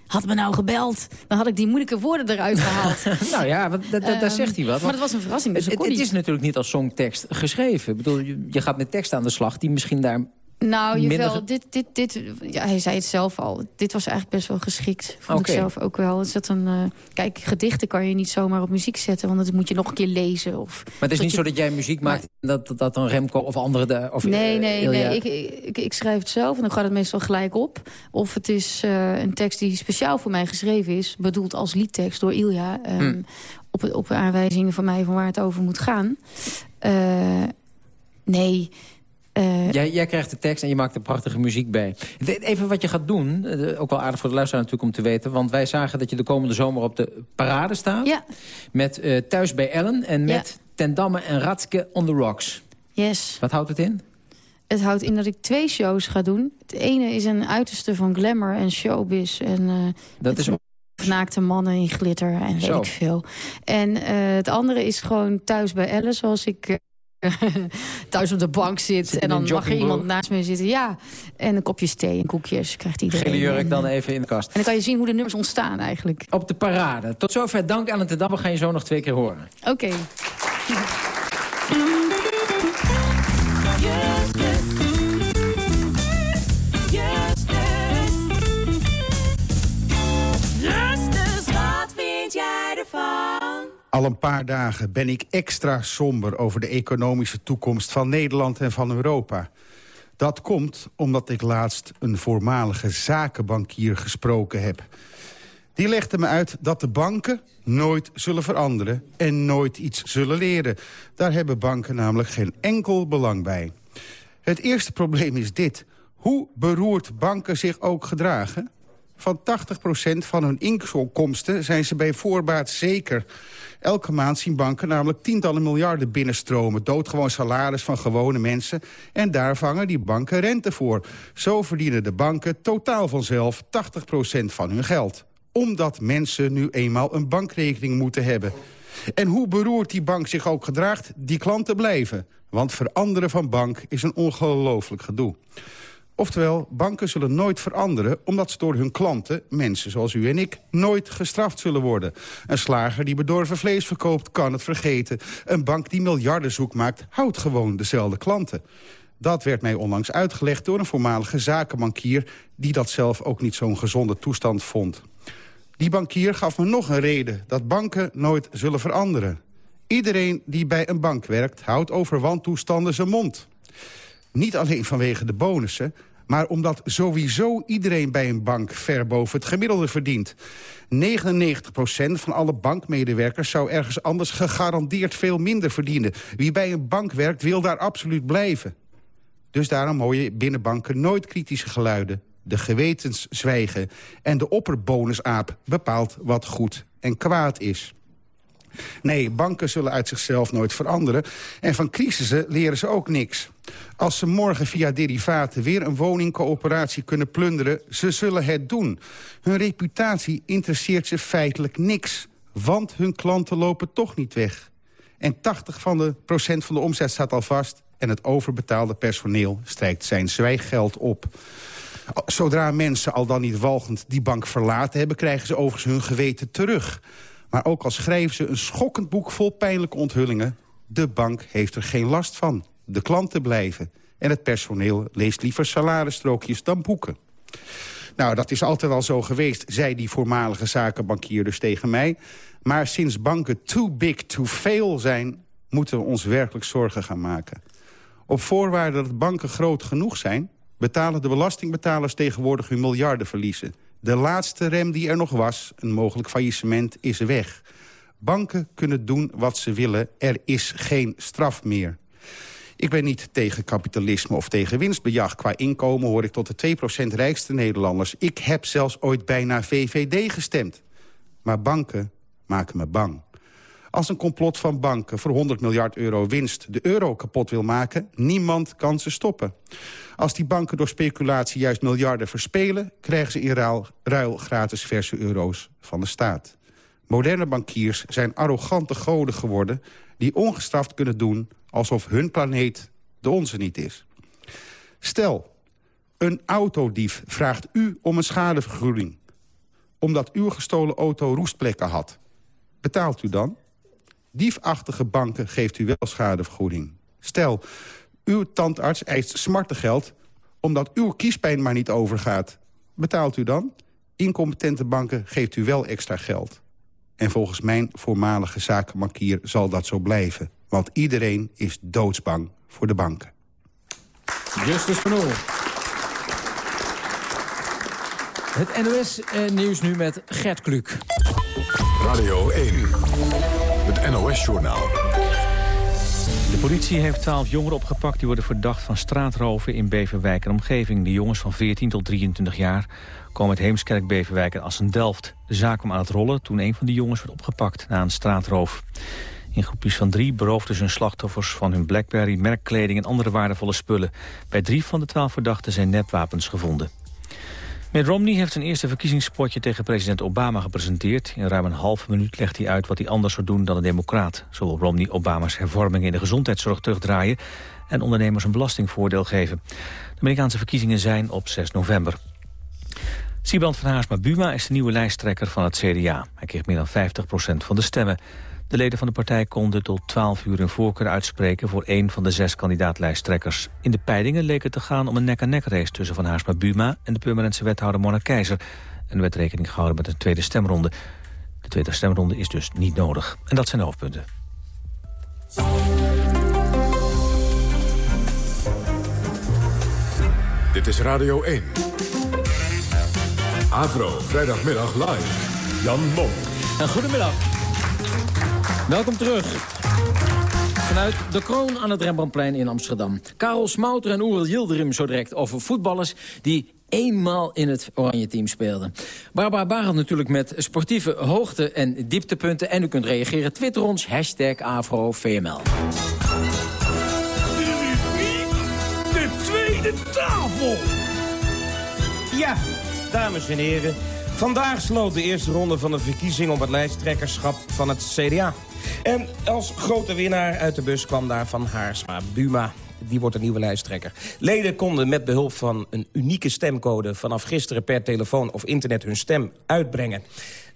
had me nou gebeld, dan had ik die moeilijke woorden eruit gehaald. nou ja, want daar zegt hij wat. Maar dat was een verrassing, dus het, het is natuurlijk niet als songtekst geschreven. Ik bedoel, je, je gaat met tekst aan de slag die misschien daar Nou, jawel, dit, dit, dit, ja, hij zei het zelf al. Dit was eigenlijk best wel geschikt. Vond Oké. ik zelf ook wel. Is dat een, eh, kijk, gedichten kan je niet zomaar op muziek zetten... want dat moet je nog een keer lezen. Of Maar het is niet je- zo dat jij muziek maakt... en dat, dat, dat dan Remco of andere... De, of, Nee, eh, nee, nee. Ik, ik, ik schrijf het zelf en dan gaat het meestal gelijk op. Of het is eh, een tekst die speciaal voor mij geschreven is... bedoeld als liedtekst door Ilja... ehm, Hm. op, op aanwijzingen van mij van waar het over moet gaan. Nee... eh, Jij, jij krijgt de tekst en je maakt er prachtige muziek bij. Even wat je gaat doen, eh, ook wel aardig voor de luisteraar natuurlijk om te weten... want wij zagen dat je de komende zomer op de parade staat... Ja. met eh, Thuis bij Ellen en met Ten Damme en Ratske on the Rocks. Yes. Wat houdt het in? Het houdt in dat ik twee shows ga doen. Het ene is een uiterste van glamour en showbiz. En, eh, Dat is Naakte mannen in glitter en weet Zo. ik veel. En het andere is gewoon thuis bij Elle, zoals ik... thuis op de bank zit, en dan mag er iemand naast me zitten. Ja, en een kopje thee en koekjes krijgt iedereen. Gele jurk dan even in de kast. En dan kan je zien hoe de nummers ontstaan eigenlijk. Op de parade. Tot zover dank Ellen ten Damme. Ga je zo nog twee keer horen. Oké. Al een paar dagen ben ik extra somber over de economische toekomst van Nederland en van Europa. Dat komt omdat ik laatst een voormalige zakenbankier gesproken heb. Die legde me uit dat de banken nooit zullen veranderen en nooit iets zullen leren. Daar hebben banken namelijk geen enkel belang bij. Het eerste probleem is dit. Hoe beroerd banken zich ook gedragen... Van 80% van hun inkomsten zijn ze bij voorbaat zeker. Elke maand zien banken namelijk tientallen miljarden binnenstromen. Doodgewoon salaris van gewone mensen. En daar vangen die banken rente voor. Zo verdienen de banken totaal vanzelf 80% van hun geld. Omdat mensen nu eenmaal een bankrekening moeten hebben. En hoe beroerd die bank zich ook gedraagt, die klanten blijven. Want veranderen van bank is een ongelooflijk gedoe. Oftewel, banken zullen nooit veranderen... omdat ze door hun klanten, mensen zoals u en ik, nooit gestraft zullen worden. Een slager die bedorven vlees verkoopt, kan het vergeten. Een bank die miljardenzoek maakt, houdt gewoon dezelfde klanten. Dat werd mij onlangs uitgelegd door een voormalige zakenbankier... die dat zelf ook niet zo'n gezonde toestand vond. Die bankier gaf me nog een reden dat banken nooit zullen veranderen. Iedereen die bij een bank werkt, houdt over wantoestanden zijn mond. Niet alleen vanwege de bonussen, maar omdat sowieso iedereen bij een bank ver boven het gemiddelde verdient. 99% van alle bankmedewerkers zou ergens anders gegarandeerd veel minder verdienen. Wie bij een bank werkt wil daar absoluut blijven. Dus daarom hoor je binnen banken nooit kritische geluiden. De gewetens zwijgen en de opperbonusaap bepaalt wat goed en kwaad is. Nee, banken zullen uit zichzelf nooit veranderen. En van crisissen leren ze ook niks. Als ze morgen via derivaten weer een woningcoöperatie kunnen plunderen... ze zullen het doen. Hun reputatie interesseert ze feitelijk niks. Want hun klanten lopen toch niet weg. En 80 van de procent van de omzet staat al vast... en het overbetaalde personeel strijkt zijn zwijggeld op. Zodra mensen al dan niet walgend die bank verlaten hebben... krijgen ze overigens hun geweten terug... Maar ook al schrijven ze een schokkend boek vol pijnlijke onthullingen... de bank heeft er geen last van. De klanten blijven. En het personeel leest liever salarisstrookjes dan boeken. Nou, dat is altijd al zo geweest, zei die voormalige zakenbankier dus tegen mij. Maar sinds banken too big to fail zijn... moeten we ons werkelijk zorgen gaan maken. Op voorwaarde dat banken groot genoeg zijn... betalen de belastingbetalers tegenwoordig hun miljardenverliezen. De laatste rem die er nog was, een mogelijk faillissement, is weg. Banken kunnen doen wat ze willen. Er is geen straf meer. Ik ben niet tegen kapitalisme of tegen winstbejag. Qua inkomen hoor ik tot de 2% rijkste Nederlanders. Ik heb zelfs ooit bijna VVD gestemd. Maar banken maken me bang. Als een complot van banken voor 100 miljard euro winst de euro kapot wil maken, niemand kan ze stoppen. Als die banken door speculatie juist miljarden verspelen, krijgen ze in ruil, gratis verse euro's van de staat. Moderne bankiers zijn arrogante goden geworden die ongestraft kunnen doen alsof hun planeet de onze niet is. Stel, een autodief vraagt u om een schadevergoeding omdat uw gestolen auto roestplekken had. Betaalt u dan? Diefachtige banken geeft u wel schadevergoeding. Stel, uw tandarts eist smartengeld omdat uw kiespijn maar niet overgaat. Betaalt u dan? Incompetente banken geeft u wel extra geld. En volgens mijn voormalige zakenbankier zal dat zo blijven. Want iedereen is doodsbang voor de banken. Justus van Oel. Het NOS-nieuws nu met Gert Kluk. Radio 1. Het NOS-journaal. Politie heeft twaalf jongeren opgepakt die worden verdacht van straatroven in Beverwijk en omgeving. De jongens van 14 tot 23 jaar komen uit Heemskerk, Beverwijk en Assen-Delft. De zaak kwam aan het rollen toen een van de jongens werd opgepakt na een straatroof. In groepjes van drie beroofden ze hun slachtoffers van hun Blackberry, merkkleding en andere waardevolle spullen. Bij drie van de twaalf verdachten zijn nepwapens gevonden. Mitt Romney heeft zijn eerste verkiezingspotje tegen president Obama gepresenteerd. In ruim een halve minuut legt hij uit wat hij anders zou doen dan een democraat. Zo wil Romney Obama's hervormingen in de gezondheidszorg terugdraaien... en ondernemers een belastingvoordeel geven. De Amerikaanse verkiezingen zijn op 6 november. Siebrand van Haarsma Buma is de nieuwe lijsttrekker van het CDA. Hij kreeg meer dan 50% van de stemmen. De leden van de partij konden tot 12 uur een voorkeur uitspreken... voor één van de zes kandidaatlijsttrekkers. In de peilingen leek het te gaan om een nek-aan-nek race... tussen Van Haarsma Buma en de permanentse wethouder Mona Keizer. En er werd rekening gehouden met een tweede stemronde. De tweede stemronde is dus niet nodig. En dat zijn de hoofdpunten. Dit is Radio 1. Avro, vrijdagmiddag live. Jan Mom. En goedemiddag. Welkom terug. Vanuit de kroon aan het Rembrandtplein in Amsterdam. Karel Smouter en Oerel Yildirim zo direct over voetballers... die eenmaal in het oranje team speelden. Barbara Barend natuurlijk met sportieve hoogte- en dieptepunten. En u kunt reageren. Twitter ons, hashtag AfroVML. De tweede tafel. Ja, dames en heren. Vandaag sloot de eerste ronde van de verkiezing op het lijsttrekkerschap van het CDA. En als grote winnaar uit de bus kwam daar Van Haarsma Buma. Die wordt een nieuwe lijsttrekker. Leden konden met behulp van een unieke stemcode... vanaf gisteren per telefoon of internet hun stem uitbrengen.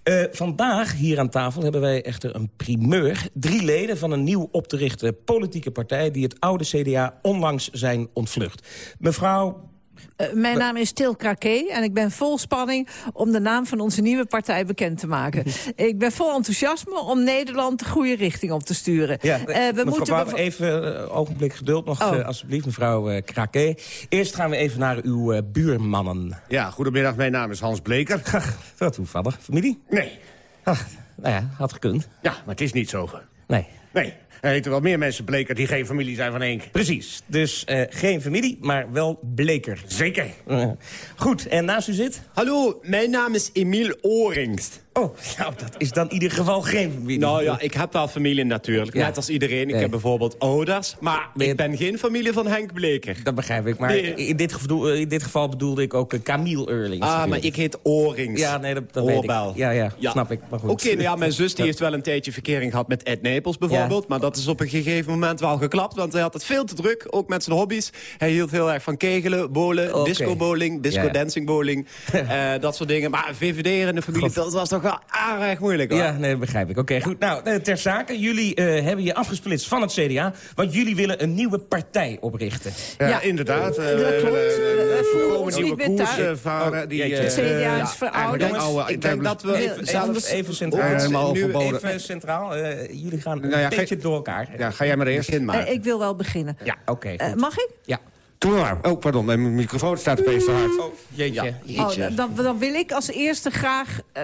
Uh, vandaag hier aan tafel hebben wij echter een primeur. Drie leden van een nieuw op te richten politieke partij... die het oude CDA onlangs zijn ontvlucht. Mevrouw Uh, mijn naam is Til Krake en ik ben vol spanning om de naam van onze nieuwe partij bekend te maken. ik ben vol enthousiasme om Nederland de goede richting op te sturen. Ja, uh, we moeten even een uh, ogenblik geduld nog, oh. alsjeblieft, mevrouw Krake. Eerst gaan we even naar uw buurmannen. Ja, goedemiddag, mijn naam is Hans Bleker. Ach, wat toevallig. Familie? Nee. Ach, nou ja, had gekund. Ja, maar het is niet zo. Nee. Nee. Er heten wel meer mensen Bleker die geen familie zijn van Henk. Precies. Dus uh, geen familie, maar wel Bleker. Zeker. Uh, goed, en naast u zit? Hallo, mijn naam is Emiel Orings. Oh, nou, dat is dan in ieder geval geen familie. Nou ja, ik heb wel familie natuurlijk, ja. net als iedereen. Ik nee. heb bijvoorbeeld ouders, maar nee. ik ben geen familie van Henk Bleker. Dat begrijp ik, maar nee. in, dit geval, in dit geval bedoelde ik ook Camille Eurlings. Ah, maar ik heet Orings. Ja, nee, dat, dat weet ik. Ja, ja, ja, snap ik. Oké, okay, nou ja, mijn zus die heeft wel een tijdje verkering gehad met Ed Napels bijvoorbeeld. Ja. Maar dat is op een gegeven moment wel geklapt, want hij had het veel te druk, ook met zijn hobby's. Hij hield heel erg van kegelen, bowlen, okay. disco bowling, disco dancing bowling, uh, dat soort dingen. Maar VVD in de familie, God. dat was toch wel aardig moeilijk hoor. Ja, nee, dat begrijp ik. Oké, okay, goed. Nou, ter zake. Jullie uh, hebben je afgesplitst van het CDA. Want jullie willen een nieuwe partij oprichten. Ja, ja inderdaad. Uh, dat klopt. We komen nieuwe koers varen. Oh, die, uh, het CDA is verouderd. Ik denk dat we even, zelfs even centraal... Nu even centraal. jullie gaan een nou ja, beetje door elkaar. Ja, ga jij maar eerst in maken. ik wil wel beginnen. Ja, oké. mag ik? Ja. Doe maar. Oh, pardon, mijn microfoon staat opeens te hard. Oh, jeetje. jeetje. Oh, dan, dan wil ik als eerste graag... Uh,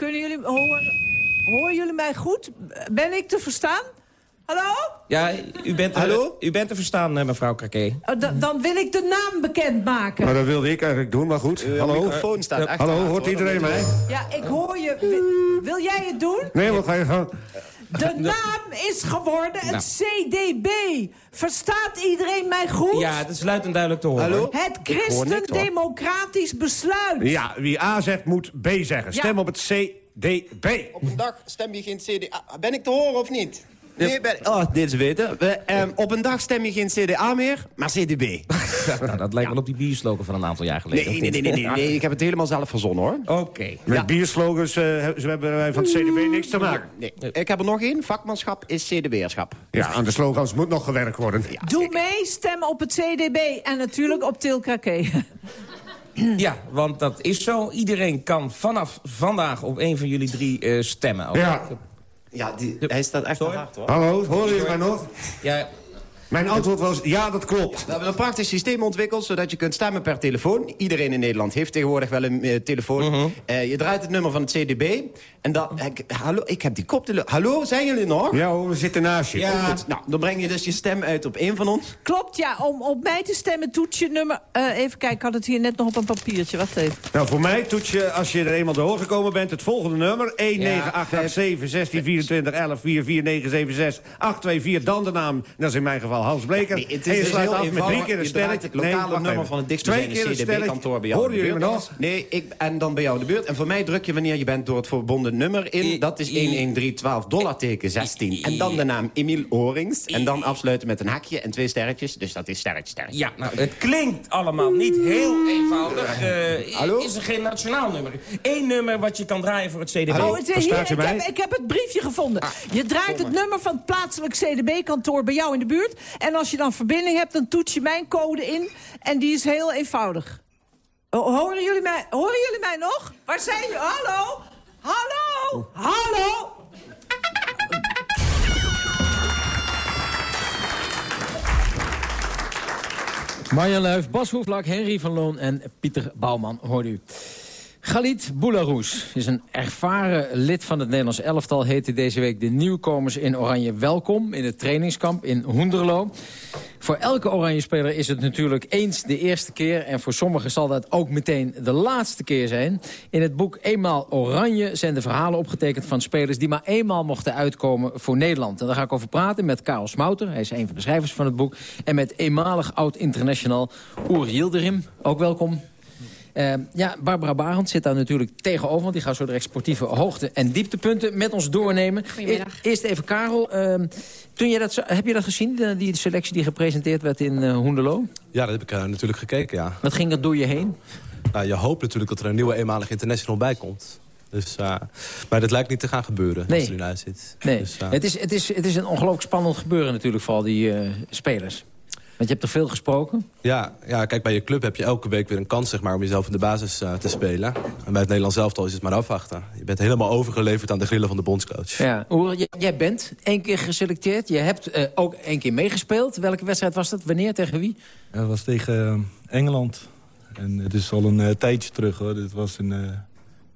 kunnen jullie horen? Horen jullie mij goed? Ben ik te verstaan? Hallo? Ja, u bent, Hallo? u bent te verstaan, mevrouw Krake. Oh, da, dan wil ik de naam bekendmaken. Maar dat wilde ik eigenlijk doen, maar goed. Uw Hallo? microfoon staat Hallo, hoort iedereen mij? Ja, ik hoor je. Wil, wil jij het doen? Nee, wat ga je gaan? De naam is geworden het CDB. Verstaat iedereen mij goed? Ja, het is luid en duidelijk te horen. Hallo? Het christendemocratisch besluit. Ja, wie A zegt moet B zeggen. Stem ja. op het CDB. Op een dag stem je geen CDA. Ben ik te horen of niet? Nee, ben, oh, dit is weten. We, ehm, op een dag stem je geen CDA meer, maar CDB. nou, dat lijkt wel op die bierslogan van een aantal jaar geleden. Nee, nee, nee, nee, nee, nee, ik heb het helemaal zelf verzonnen, hoor. Oké. Met bierslogans uh, hebben wij van het CDB niks te maken. Nee, ik heb er nog één. Vakmanschap is CDB'erschap. Ja, aan de slogans moet nog gewerkt worden. Doe mee, stem op het CDB en natuurlijk op Tilka K. Ja, want dat is zo. Iedereen kan vanaf vandaag op een van jullie drie uh, stemmen. Ja. Ja, die, hij staat echt Sorry? hard, hoor. Hallo, horen jullie mij nog? Ja, Mijn antwoord was, ja, dat klopt. We hebben een praktisch systeem ontwikkeld, zodat je kunt stemmen per telefoon. Iedereen in Nederland heeft tegenwoordig wel een eh, telefoon. Eh, je draait het nummer van het CDB. En dan, ik, hallo, ik heb die koptelefoon. Hallo, zijn jullie nog? Ja hoor, we zitten naast je. Ja. Goed, nou, dan breng je dus je stem uit op één van ons. Klopt, ja. Om op mij te stemmen toets je nummer... eh, even kijken, ik had het hier net nog op een papiertje. Wacht even. Nou, voor mij toets je, als je er eenmaal doorheen gekomen bent... het volgende nummer. 19887 1624 11 44976 824. Dan de naam, dat is in mijn geval Hans Bleker. Nee, het en is je dus sluit af met drie keer een stelletje. het lokale wacht nummer even. van het Twee dichtstbijzijnde. CDB-kantoor bij jou de jullie me nog? Nee, ik, en dan bij jou in de buurt. En voor mij druk je wanneer je bent door het verbonden nummer in. Dat is 11312 dollarteken 16. En dan de naam Emiel Orings. En dan afsluiten met een hakje en twee sterretjes. Dus dat is sterretje, sterretje. ja nou, het klinkt allemaal niet heel eenvoudig. Eh, Hallo? Is er geen nationaal nummer? Eén nummer wat je kan draaien voor het CDB. Oh, het, hier, ik, heb, ik heb het briefje gevonden. je draait het nummer van het plaatselijk CDB-kantoor bij jou in de buurt. En als je dan verbinding hebt, dan toets je mijn code in. En die is heel eenvoudig. Horen, jullie mij, horen jullie mij nog? Waar zijn jullie? Hallo? Hallo? Hallo? Marjan Luif, Bas Hoeflak, Henry van Loon en Pieter Bouwman, hoorde u. Galit Boularus is een ervaren lid van het Nederlands elftal... heette deze week de nieuwkomers in Oranje welkom... in het trainingskamp in Hoenderloo. Voor elke Oranje-speler is het natuurlijk eens de eerste keer... en voor sommigen zal dat ook meteen de laatste keer zijn. In het boek Eenmaal Oranje zijn de verhalen opgetekend van spelers... die maar eenmaal mochten uitkomen voor Nederland. En daar ga ik over praten met Karel Smouter, hij is een van de schrijvers van het boek... en met eenmalig oud-international Oer Yildirim. Ook welkom. Uh, ja, Barbara Barend zit daar natuurlijk tegenover... want die gaat zo direct sportieve hoogte- en dieptepunten met ons doornemen. Goedemiddag. E eerst even Karel. Uh, toen je dat, heb je dat gezien, die selectie die gepresenteerd werd in uh, Hoenderloo? Ja, dat heb ik uh, natuurlijk gekeken, ja. Wat ging er door je heen? Nou, je hoopt natuurlijk dat er een nieuwe eenmalige international bij komt. Dus, uh, maar dat lijkt niet te gaan gebeuren nee. als het er nu uitziet. Nee, dus, uh, het, is, het, is, het is een ongelooflijk spannend gebeuren natuurlijk voor al die uh, spelers. Want je hebt er veel gesproken? Ja, ja, kijk, bij je club heb je elke week weer een kans zeg maar, om jezelf in de basis uh, te spelen. En bij het Nederlands elftal is het maar afwachten. Je bent helemaal overgeleverd aan de grillen van de bondscoach. Ja, Oer, jij bent één keer geselecteerd. Je hebt uh, ook één keer meegespeeld. Welke wedstrijd was dat? Wanneer? Tegen wie? Ja, dat was tegen uh, Engeland. En het is al een tijdje terug hoor. Dit was in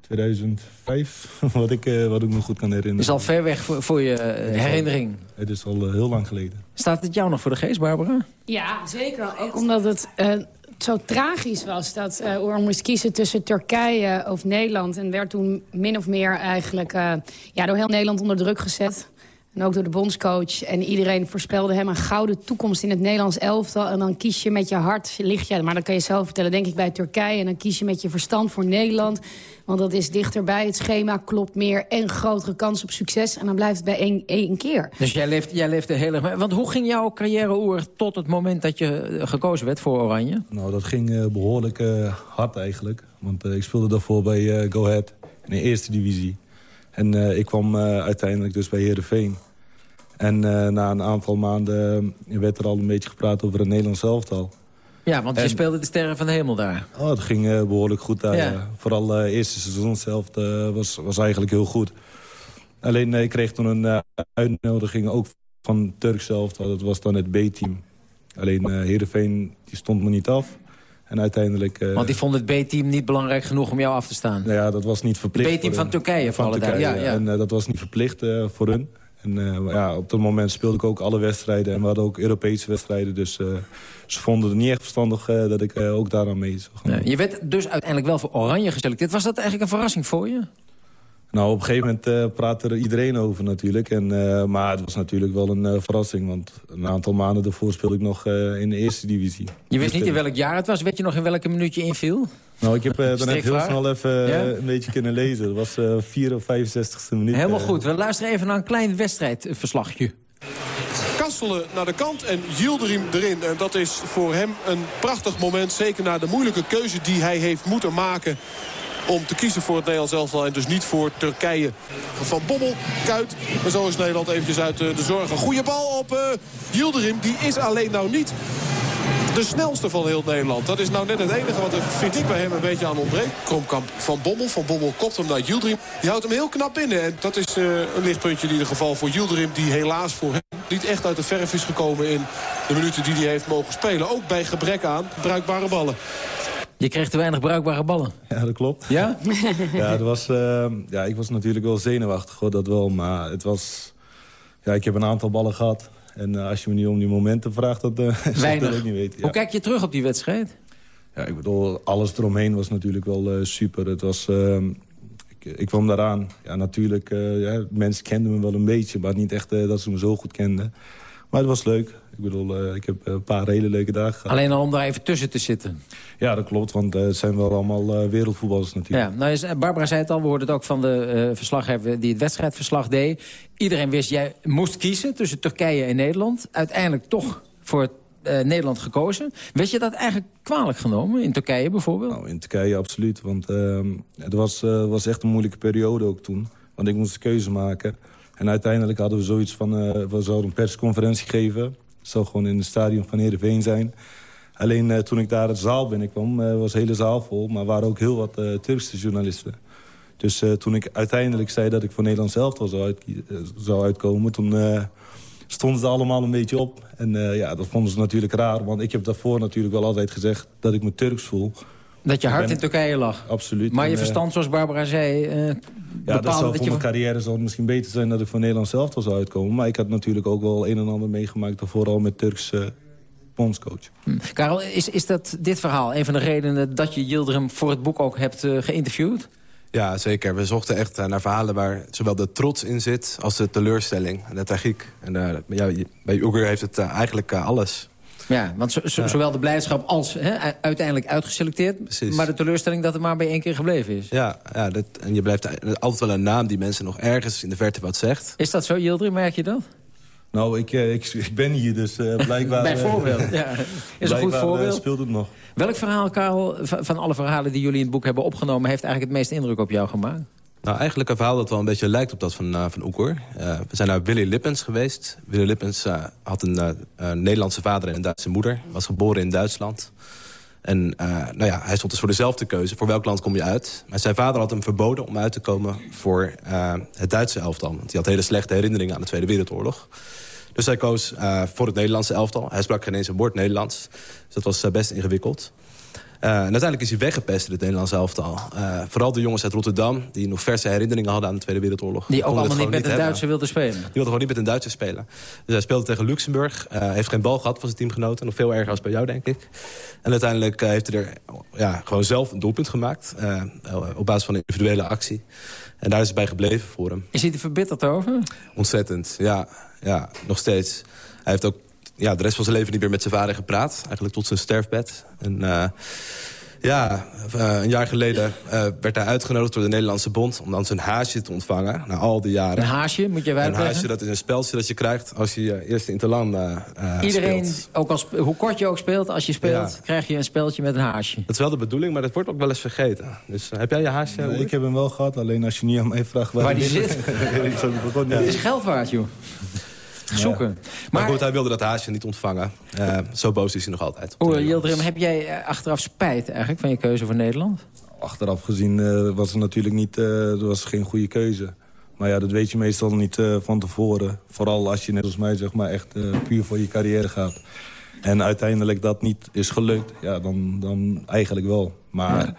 2005, wat ik, wat ik me goed kan herinneren. is al ver weg voor, voor je herinnering. Het is al heel lang geleden. Staat het jou nog voor de geest, Barbara? Ja, zeker. Ook omdat het uh, zo tragisch was dat uh, moest kiezen tussen Turkije of Nederland. En werd toen min of meer eigenlijk uh, ja, door heel Nederland onder druk gezet. En ook door de bondscoach. En iedereen voorspelde hem een gouden toekomst in het Nederlands elftal. En dan kies je met je hart, ligt je, maar dat kan je zelf vertellen, denk ik, bij Turkije. En dan kies je met je verstand voor Nederland. Want dat is dichterbij, het schema klopt meer en grotere kans op succes. En dan blijft het bij één, één keer. Dus jij leeft, jij leeft er heel erg... Want hoe ging jouw carrière, Oer, tot het moment dat je gekozen werd voor Oranje? Nou, dat ging uh, behoorlijk uh, hard eigenlijk. Want uh, ik speelde daarvoor bij uh, Go Ahead in de eerste divisie. En ik kwam uiteindelijk dus bij Heerenveen. En na een aantal maanden werd er al een beetje gepraat over het Nederlands elftal. Ja, want en, je speelde de sterren van de hemel daar. Oh, het ging uh, behoorlijk goed daar. Ja. Uh, vooral het uh, eerste seizoen zelf uh, was, was eigenlijk heel goed. Alleen ik kreeg toen een uitnodiging ook van Turk zelf. Dat was dan het B-team. Alleen Heerenveen die stond me niet af. En uiteindelijk... Want die vond het B-team niet belangrijk genoeg om jou af te staan? Nou ja, dat was niet verplicht. B-team van Turkije, van Turkije, ja, ja. En dat was niet verplicht voor hun. En uh, ja, op dat moment speelde ik ook alle wedstrijden. En we hadden ook Europese wedstrijden. Dus uh, ze vonden het niet echt verstandig uh, dat ik ook daaraan mee zou gaan. Je werd dus uiteindelijk wel voor Oranje geselecteerd. Was dat eigenlijk een verrassing voor je? Nou, op een gegeven moment praatte er iedereen over natuurlijk. En, maar het was natuurlijk wel een verrassing. Want een aantal maanden daarvoor speelde ik nog in de eerste divisie. Je wist niet in welk jaar het was? Weet je nog in welke minuut je inviel? Nou, ik heb uh, daarnet heel snel even ja? een beetje kunnen lezen. Dat was uh, 4 of 65ste minuut. Helemaal goed. We luisteren even naar een klein wedstrijdverslagje. Kastelen naar de kant en Yildirim erin. En dat is voor hem een prachtig moment. Zeker na de moeilijke keuze die hij heeft moeten maken om te kiezen voor het Nederlands elftal en dus niet voor Turkije. Van Bommel, Kuit. En zo is Nederland eventjes uit eh, de zorgen. Goede bal op uh, Yildirim. Die is alleen nou niet de snelste van heel Nederland. Dat is nou net het enige wat er, vind ik bij hem een beetje aan ontbreekt. Kromkamp van Bommel. Van Bommel kopt hem naar Yildirim. Die houdt hem heel knap binnen. En dat is uh, een lichtpuntje in ieder geval voor Yildirim. Die helaas voor hem niet echt uit de verf is gekomen in de minuten die hij heeft mogen spelen. Ook bij gebrek aan bruikbare ballen. Je kreeg te weinig bruikbare ballen. Ja, dat klopt. Ja? ja, dat was, uh, ja, ik was natuurlijk wel zenuwachtig, hoor, dat wel. Maar het was... Ja, ik heb een aantal ballen gehad. En uh, als je me niet om die momenten vraagt, dat uh, zou ik dat ook niet weten. Ja. Hoe kijk je terug op die wedstrijd? Ja, ik bedoel, alles eromheen was natuurlijk wel uh, super. Het was... Ik, ik, kwam daaraan. Ja, natuurlijk, ja, mensen kenden me wel een beetje, maar niet echt dat ze me zo goed kenden. Maar het was leuk. Ik bedoel, uh, ik heb een paar hele leuke dagen gehad. Alleen al om daar even tussen te zitten. Ja, dat klopt, want uh, het zijn wel allemaal uh, wereldvoetballers natuurlijk. Ja, nou is, Barbara zei het al, we hoorden het ook van de verslaggever die het wedstrijdverslag deed. Iedereen wist, jij moest kiezen tussen Turkije en Nederland. Uiteindelijk toch voor Nederland gekozen. Werd je dat eigenlijk kwalijk genomen, in Turkije bijvoorbeeld? Nou, in Turkije absoluut, want ehm, het was, was echt een moeilijke periode ook toen. Want ik moest de keuze maken... En uiteindelijk hadden we zoiets van, uh, we zouden een persconferentie geven. Het zou gewoon in het stadion van Heerenveen zijn. Alleen uh, toen ik daar het zaal binnenkwam, uh, was de hele zaal vol. Maar waren ook heel wat Turkse journalisten. Dus toen ik uiteindelijk zei dat ik voor Nederlands elftal zou, zou uitkomen... toen stonden ze allemaal een beetje op. En ja, dat vonden ze natuurlijk raar. Want ik heb daarvoor natuurlijk wel altijd gezegd dat ik me Turks voel. Dat je hart in Turkije lag. Absoluut. Maar je verstand, zoals Barbara zei... Uh, ja, dat zou voor mijn carrière zou het misschien beter zijn... dat ik voor Nederland zelf zou uitkomen. Maar ik had natuurlijk ook wel een en ander meegemaakt... vooral met Turkse uh, bondscoach. Hm. Karel, is, is dat dit verhaal een van de redenen... dat je Yildirim voor het boek ook hebt uh, geïnterviewd? Ja, zeker. We zochten echt naar verhalen waar zowel de trots in zit... als de teleurstelling en de tragiek. En ja, bij Ugur heeft het eigenlijk alles... Ja, want zo, zo, zowel de blijdschap als hè, uiteindelijk uitgeselecteerd... Precies. maar de teleurstelling dat het maar bij één keer gebleven is. Ja, ja dat, en je blijft altijd wel een naam die mensen nog ergens in de verte wat zegt. Is dat zo, Yildirim? Merk je dat? Nou, ik, ik, ik ben hier, dus uh, blijkbaar... Bijvoorbeeld, ja. Is een goed voorbeeld. speelt het nog. Welk verhaal, Karel, van alle verhalen die jullie in het boek hebben opgenomen... heeft eigenlijk het meeste indruk op jou gemaakt? Nou, eigenlijk een verhaal dat wel een beetje lijkt op dat van, uh, van Oekur. Uh, we zijn naar Willy Lippens geweest. Willy Lippens uh, had een Nederlandse vader en een Duitse moeder. Was geboren in Duitsland. En nou ja, hij stond dus voor dezelfde keuze. Voor welk land kom je uit? Maar zijn vader had hem verboden om uit te komen voor het Duitse elftal. Want hij had hele slechte herinneringen aan de Tweede Wereldoorlog. Dus hij koos voor het Nederlandse elftal. Hij sprak geen eens een woord Nederlands. Dus dat was best ingewikkeld. Uh, en uiteindelijk is hij weggepest in het Nederlandse elftal. Uh, vooral de jongens uit Rotterdam, die nog verse herinneringen hadden aan de Tweede Wereldoorlog. Die ook allemaal niet met een Duitser wilden spelen? Die wilden gewoon niet met een Duitser spelen. Dus hij speelde tegen Luxemburg. Uh, heeft geen bal gehad van zijn teamgenoten. Nog veel erger als bij jou, denk ik. En uiteindelijk heeft hij er ja, gewoon zelf een doelpunt gemaakt. op basis van een individuele actie. En daar is het bij gebleven voor hem. Is hij er verbitterd over? Ontzettend, ja. ja nog steeds. Hij heeft ook ja, de rest van zijn leven niet meer met zijn vader gepraat. Eigenlijk tot zijn sterfbed. En uh, ja, uh, een jaar geleden uh, werd hij uitgenodigd door de Nederlandse Bond... om dan zijn haasje te ontvangen, na al die jaren. Een haasje, moet je wel Een haasje, dat is een speltje dat je krijgt als je je eerste interland Iedereen, speelt. ook als, hoe kort je ook speelt, als je speelt... Ja. krijg je een speltje met een haasje. Dat is wel de bedoeling, maar dat wordt ook wel eens vergeten. Dus heb jij je haasje? Nee, ik heb hem wel gehad, alleen als je niet aan mij vraagt... Waar, waar die zit? Het is geld waard, joh zoeken. Ja. Maar, maar, goed, hij wilde dat haasje niet ontvangen. Uh, zo boos is hij nog altijd. Oeh, Yildirim, heb jij achteraf spijt eigenlijk van je keuze voor Nederland? Achteraf gezien uh, was het natuurlijk niet, uh, was geen goede keuze. Maar ja, dat weet je meestal niet van tevoren. Vooral als je net als mij zeg maar, echt puur voor je carrière gaat. En uiteindelijk dat niet is gelukt, ja, dan, dan eigenlijk wel. Maar... Ja.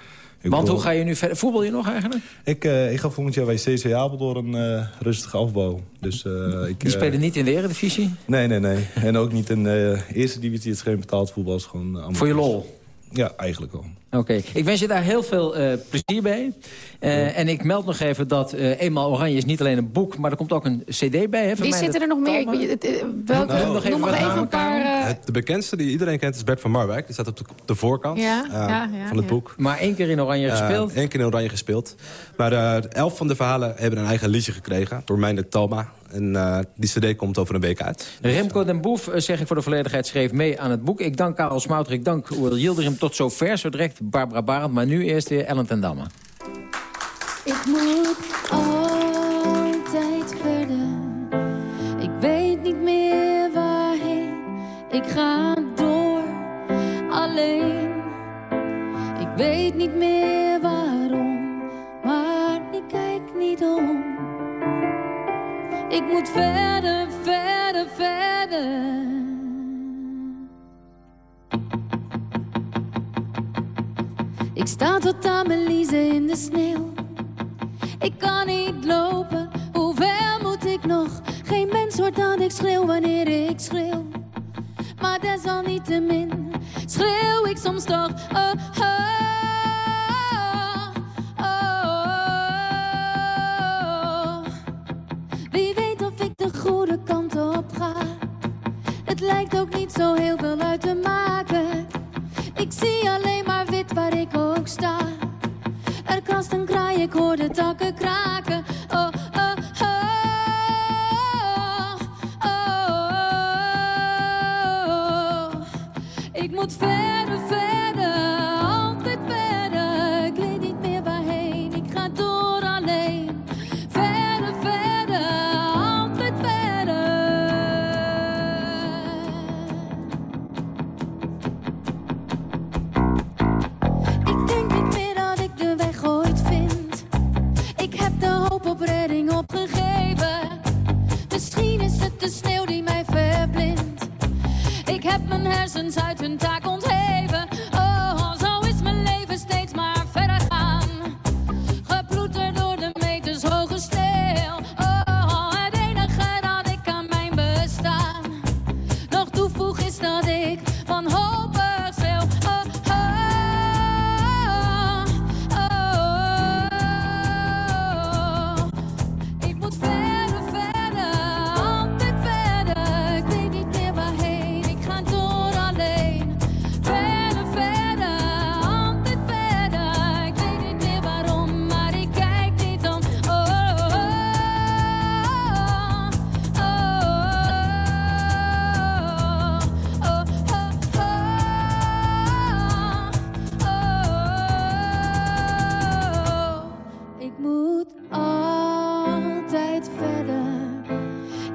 Want hoe ga je nu verder? Voetbal je nog eigenlijk? Ik, uh, ik ga volgend jaar bij CC Apeldoorn een uh, rustige afbouw. Dus, uh, ik, Die spelen niet in de eredivisie? Nee, nee, nee. En ook niet in de eerste divisie. Het is geen betaald voetbal. Is gewoon Voor je lol? Ja, eigenlijk wel. Oké, ik wens je daar heel veel uh, plezier bij. Uh, en ik meld nog even dat uh, Eenmaal Oranje is niet alleen een boek... maar er komt ook een cd bij. Hè, Wie zitten er nog meer? welke, nou, nog even, nog even een paar... de bekendste die iedereen kent is Bert van Marwijk. Die staat op de, voorkant ja, ja, ja, van het boek. Maar één keer in Oranje gespeeld? Eén keer in Oranje gespeeld. Maar elf van de verhalen hebben een eigen liedje gekregen... door Meijner Talma. En eh, die cd komt over een week uit. Remco den Boef, eh, zeg ik voor de volledigheid, schreef mee aan het boek. Ik dank Karel Smouter, ik dank Oerl Yildirim tot zover. Zo direct Barbara Barend, maar nu eerst weer Ellen ten Damme. Ik moet altijd verder. Ik weet niet meer waarheen. Ik ga door, alleen. Ik weet niet meer waarom, maar ik kijk niet om. Ik moet verder, verder, verder. Ik sta tot aan mijn liezen in de sneeuw. Ik kan niet lopen, hoe ver moet ik nog? Geen mens hoort dat ik schreeuw wanneer ik schreeuw. Maar desalniettemin schreeuw ik soms toch. Oh, zo heel veel uit te maken. Ik zie alleen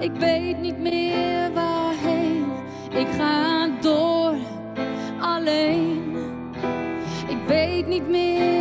Ik weet niet meer waarheen. Ik ga door alleen. Ik weet niet meer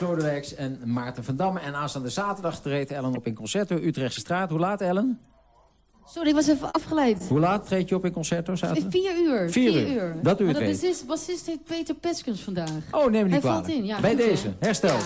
Lodewijks en Maarten van Damme. En aanstaande zaterdag treedt Ellen op in Concerto, Utrechtse straat. Hoe laat, Ellen? Sorry, ik was even afgeleid. Hoe laat treed je op in Concerto zaterdag? Vier uur. Vier uur. Dat u het Maar weet. is bassist heet Peter Peskens vandaag. Oh, neem me Hij niet valt kwalijk. in, ja, Bij deze. Herstel.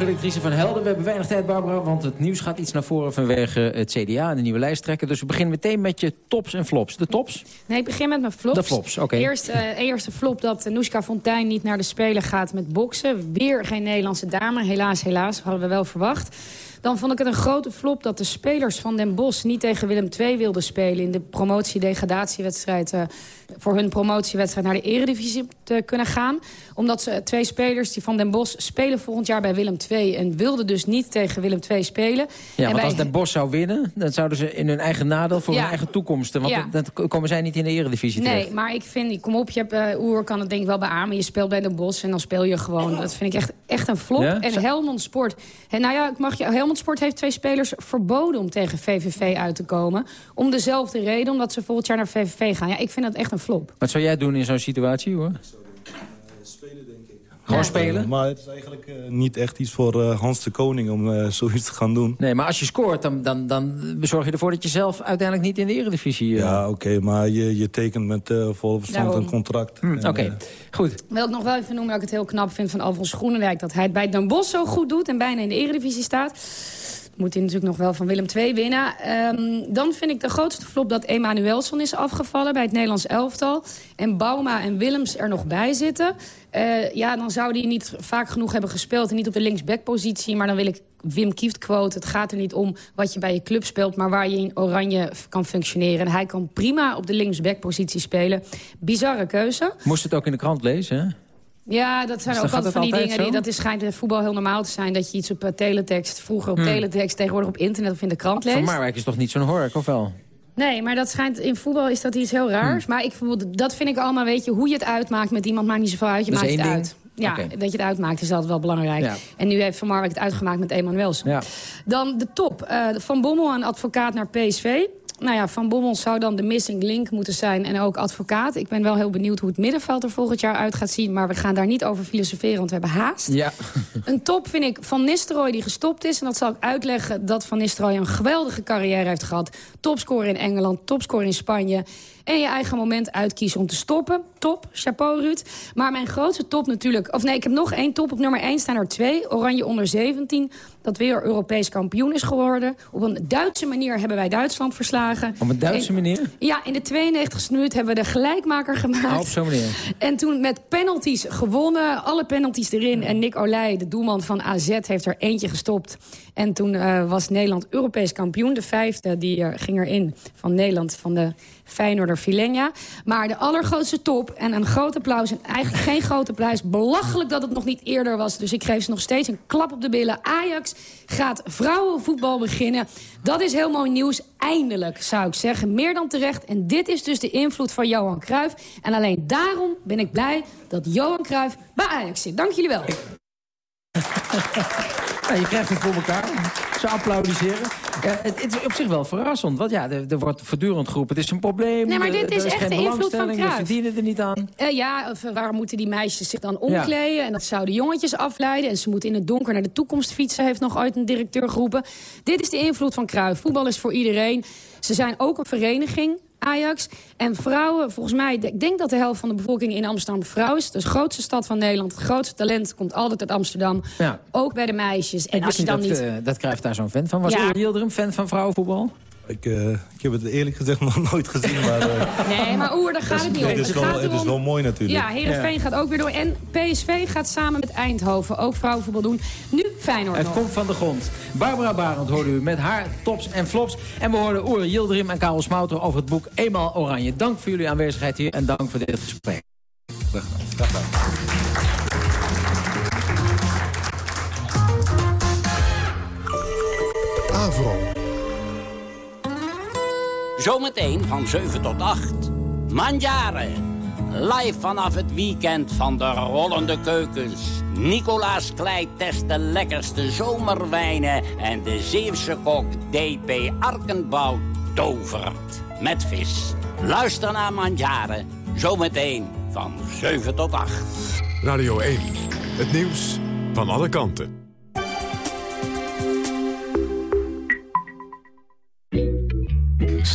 Hoofdredactrice van Helden. We hebben weinig tijd, Barbara, want het nieuws gaat iets naar voren vanwege het CDA en de nieuwe lijsttrekker. Dus we beginnen meteen met je tops en flops. De tops? Nee, ik begin met mijn flops. De flops, oké. Eerst, eh, eerste flop dat Noeska Fontijn niet naar de Spelen gaat met boksen. Weer geen Nederlandse dame. Helaas, helaas. Hadden we wel verwacht. Dan vond ik het een grote flop dat de spelers van Den Bosch... niet tegen Willem II wilden spelen in de promotie-degradatiewedstrijd... Uh, voor hun promotiewedstrijd naar de eredivisie te kunnen gaan. Omdat ze twee spelers die van Den Bosch spelen volgend jaar bij Willem II... en wilden dus niet tegen Willem II spelen. Ja, en want als Den Bosch zou winnen... dan zouden ze in hun eigen nadeel voor Ja. hun eigen toekomst... want Ja. dan dan komen zij niet in de eredivisie terecht. Nee, maar ik vind, kom op, je hebt, eh Oer kan het denk ik wel beamen. Je speelt bij Den Bosch en dan speel je gewoon. Dat vind ik echt, echt een flop. Ja? En Helmond Sport, en nou ja, ik mag je, Helmond Sport heeft twee spelers verboden om tegen VVV uit te komen. Om dezelfde reden, omdat ze volgend jaar naar VVV gaan. Ja, ik vind dat echt een flop. Wat zou jij doen in zo'n situatie, hoor? Gewoon spelen? Maar het is eigenlijk eh, niet echt iets voor eh, Hans de Koning om eh, zoiets te gaan doen. Nee, maar als je scoort, dan, dan, dan bezorg je ervoor dat je zelf uiteindelijk niet in de eredivisie... eh, Ja, oké, maar je, je tekent met eh volle verstand Daarom. een contract. Hm, Oké, goed. Wil ik nog wel even noemen dat ik het heel knap vind van Alfons Groenendijk... dat hij het bij Den Bosch zo goed doet en bijna in de eredivisie staat. Moet hij natuurlijk nog wel van Willem II winnen. Ehm, dan vind ik de grootste flop dat Emanuelson is afgevallen bij het Nederlands elftal. En Bauma en Willems er nog bij zitten. Eh, ja, dan zou die niet vaak genoeg hebben gespeeld. En niet op de linksbackpositie. Maar dan wil ik Wim Kieft quote. Het gaat er niet om wat je bij je club speelt... maar waar je in oranje kan functioneren. En hij kan prima op de linksbackpositie spelen. Bizarre keuze. Moest het ook in de krant lezen, hè? Ja, dat zijn Dus ook altijd van die dingen. Die, dat is, schijnt in voetbal heel normaal te zijn. Dat je iets op eh, teletext, vroeger op Hmm. teletext... tegenwoordig op internet of in de krant Van leest. Marwijk is toch niet zo'n hork, of wel? Nee, maar dat schijnt in voetbal is dat iets heel raars. Hmm. Maar ik, bijvoorbeeld, dat vind ik allemaal, weet je, hoe je het uitmaakt met iemand maakt niet zoveel uit. Je maakt het uit. Ja, dat je het uitmaakt is altijd wel belangrijk. Ja. En nu heeft Van Marwijk het uitgemaakt met Emanuelson. Ja. Dan de top. Eh, van Bommel, een advocaat naar PSV. Nou ja, Van Bommel zou dan de missing link moeten zijn en ook advocaat. Ik ben wel heel benieuwd hoe het middenveld er volgend jaar uit gaat zien. Maar we gaan daar niet over filosoferen, want we hebben haast. Ja. Een top vind ik Van Nistelrooy die gestopt is. En dat zal ik uitleggen dat Van Nistelrooy een geweldige carrière heeft gehad. Topscorer in Engeland, topscorer in Spanje. En je eigen moment uitkiezen om te stoppen. Top, chapeau Ruud. Maar mijn grootste top natuurlijk... Of nee, ik heb nog één top. Op nummer één staan er twee. Oranje onder 17, dat weer Europees kampioen is geworden. Op een Duitse manier hebben wij Duitsland verslagen. Op een Duitse En- manier? Ja, in de 92e minuut hebben we de gelijkmaker gemaakt. Op zo'n manier. En toen met penalties gewonnen, alle penalties erin. En Nick Olij, de doelman van AZ, heeft er eentje gestopt. En toen eh, was Nederland Europees kampioen. De vijfde die er, ging erin van Nederland, van de Feyenoorder Filenia. Maar de allergrootste top en een groot applaus. En eigenlijk geen groot applaus. Belachelijk dat het nog niet eerder was. Dus ik geef ze nog steeds een klap op de billen. Ajax gaat vrouwenvoetbal beginnen. Dat is heel mooi nieuws. Eindelijk, zou ik zeggen. Meer dan terecht. En dit is dus de invloed van Johan Cruijff. En alleen daarom ben ik blij dat Johan Cruijff bij Ajax zit. Dank jullie wel. Je krijgt het voor elkaar. Ze applaudisseren. Ja, het, het is op zich wel verrassend. Want ja, er, er wordt voortdurend geroepen. Het is een probleem. Nee, maar dit is echt de invloed van belangstelling, We verdienen er niet aan. Eh, ja, eh, waar moeten die meisjes zich dan omkleden? En dat zouden jongetjes afleiden. En ze moeten in het donker naar de toekomst fietsen... heeft nog ooit een directeur geroepen. Dit is de invloed van Cruijff. Voetbal is voor iedereen. Ze zijn ook een vereniging, Ajax. En vrouwen, volgens mij... ik denk dat de helft van de bevolking in Amsterdam vrouw is. Dus de grootste stad van Nederland. Het grootste talent komt altijd uit Amsterdam. Ja. Ook bij de meisjes. En ik als je dan dat, niet... eh, dat Cruijff daar zo'n fan van was. Ja. Ja. Yildirim, fan van vrouwenvoetbal? Ik, eh, ik heb het eerlijk gezegd nog nooit gezien, maar... eh, Nee, maar Oer, daar gaat het niet om. het, is wel, het is wel mooi natuurlijk. Ja, Heerenveen gaat ook weer door. En PSV gaat samen met Eindhoven ook vrouwenvoetbal doen. Nu Feyenoord Het nog. komt van de grond. Barbara Barend hoorde u met haar tops en flops. En we hoorden Oer Yildirim en Karel Smouter over het boek Eenmaal Oranje. Dank voor jullie aanwezigheid hier en dank voor dit gesprek. Gedaan. Graag gedaan. Avro. Zometeen van 7 tot 8. Mandjaren. Live vanaf het weekend van de rollende keukens. Nicolaas Klei test de lekkerste zomerwijnen. En de Zeeuwse kok D.P. Arkenbout tovert. Met vis. Luister naar Mandjaren. Zometeen van 7 tot 8. Radio 1. Het nieuws van alle kanten.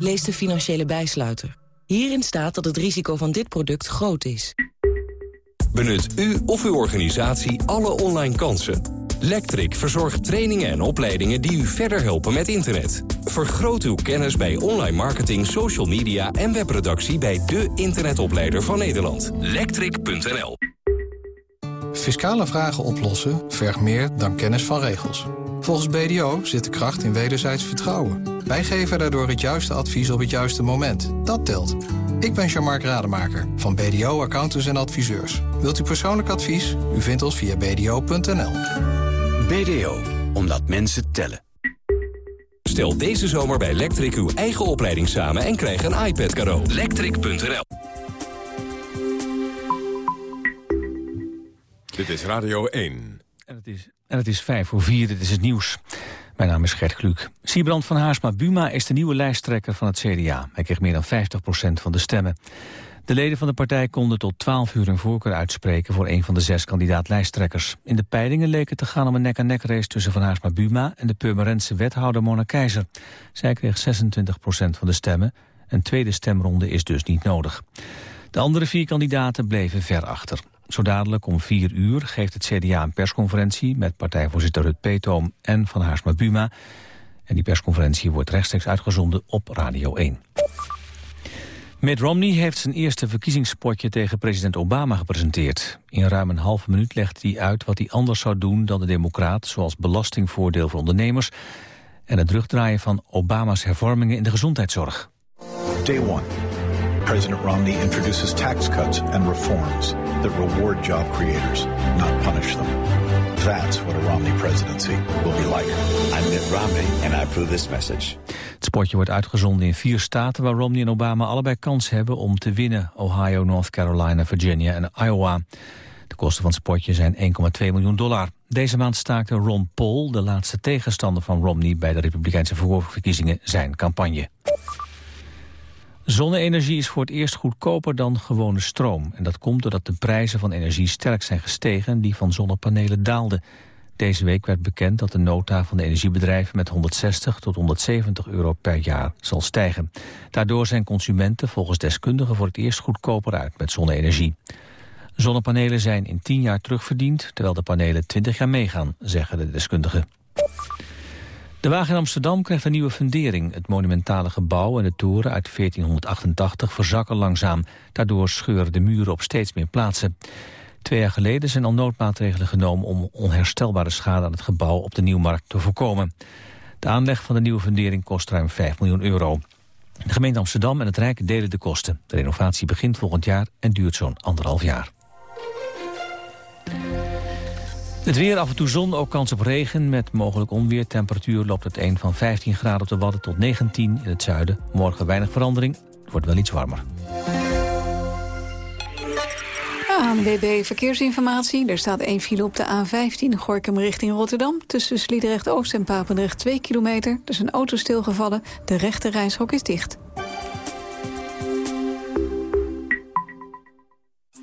Lees de financiële bijsluiter. Hierin staat dat het risico van dit product groot is. Benut u of uw organisatie alle online kansen. Lectric verzorgt trainingen en opleidingen die u verder helpen met internet. Vergroot uw kennis bij online marketing, social media en webproductie bij de internetopleider van Nederland. Lectric.nl Fiscale vragen oplossen vergt meer dan kennis van regels. Volgens BDO zit de kracht in wederzijds vertrouwen. Wij geven daardoor het juiste advies op het juiste moment. Dat telt. Ik ben Jean-Marc Rademaker van BDO Accountants en Adviseurs. Wilt u persoonlijk advies? U vindt ons via bdo.nl. BDO, omdat mensen tellen. Stel deze zomer bij Lectric uw eigen opleiding samen en krijg een iPad cadeau. Lectric.nl Dit is Radio 1. En het is, en het is vijf voor vier, dit is het nieuws. Mijn naam is Gert Kluk. Siebrand van Haarsma Buma is de nieuwe lijsttrekker van het CDA. Hij kreeg meer dan 50% van de stemmen. De leden van de partij konden tot 12 uur een voorkeur uitspreken... voor een van de zes kandidaat-lijsttrekkers. In de peilingen leek het te gaan om een nek-aan-nek race... tussen Van Haarsma Buma en de Purmerendse wethouder Mona Keizer. Zij kreeg 26% van de stemmen. Een tweede stemronde is dus niet nodig. De andere vier kandidaten bleven ver achter. Zo dadelijk om vier uur geeft het CDA een persconferentie... met partijvoorzitter Rut Peetoom en Van Haarsma Buma. En die persconferentie wordt rechtstreeks uitgezonden op Radio 1. Mitt Romney heeft zijn eerste verkiezingspotje tegen president Obama gepresenteerd. In ruim een halve minuut legt hij uit wat hij anders zou doen dan de democraat... zoals belastingvoordeel voor ondernemers... en het terugdraaien van Obama's hervormingen in de gezondheidszorg. Day one. President Romney introduces tax cuts and reforms that reward job creators, not punish them. That's what a Romney presidency will be like. I'm Mitt Romney and I approve this message. Het spotje wordt uitgezonden in vier staten waar Romney en Obama allebei kans hebben om te winnen. Ohio, North Carolina, Virginia en Iowa. De kosten van het spotje zijn 1,2 miljoen dollar. Deze maand staakte Ron Paul, de laatste tegenstander van Romney bij de Republikeinse verkiezingen, zijn campagne. Zonne-energie is voor het eerst goedkoper dan gewone stroom. En dat komt doordat de prijzen van energie sterk zijn gestegen... en die van zonnepanelen daalden. Deze week werd bekend dat de nota van de energiebedrijven... met 160 tot 170 euro per jaar zal stijgen. Daardoor zijn consumenten volgens deskundigen... voor het eerst goedkoper uit met zonne-energie. Zonnepanelen zijn in 10 jaar terugverdiend... terwijl de panelen 20 jaar meegaan, zeggen de deskundigen. De Waag in Amsterdam krijgt een nieuwe fundering. Het monumentale gebouw en de toren uit 1488 verzakken langzaam. Daardoor scheuren de muren op steeds meer plaatsen. Twee jaar geleden zijn al noodmaatregelen genomen... om onherstelbare schade aan het gebouw op de Nieuwmarkt te voorkomen. De aanleg van de nieuwe fundering kost ruim 5 miljoen euro. De gemeente Amsterdam en het Rijk delen de kosten. De renovatie begint volgend jaar en duurt zo'n anderhalf jaar. Het weer, af en toe zon, ook kans op regen. Met mogelijk onweer. Temperatuur loopt het een van 15 graden op de Wadden tot 19 in het zuiden. Morgen weinig verandering. Het wordt wel iets warmer. ANWB Verkeersinformatie. Er staat één file op de A15 Gorkum richting Rotterdam. Tussen Sliedrecht-Oost en Papendrecht 2 kilometer. Er is een auto stilgevallen. De rechte reishok is dicht.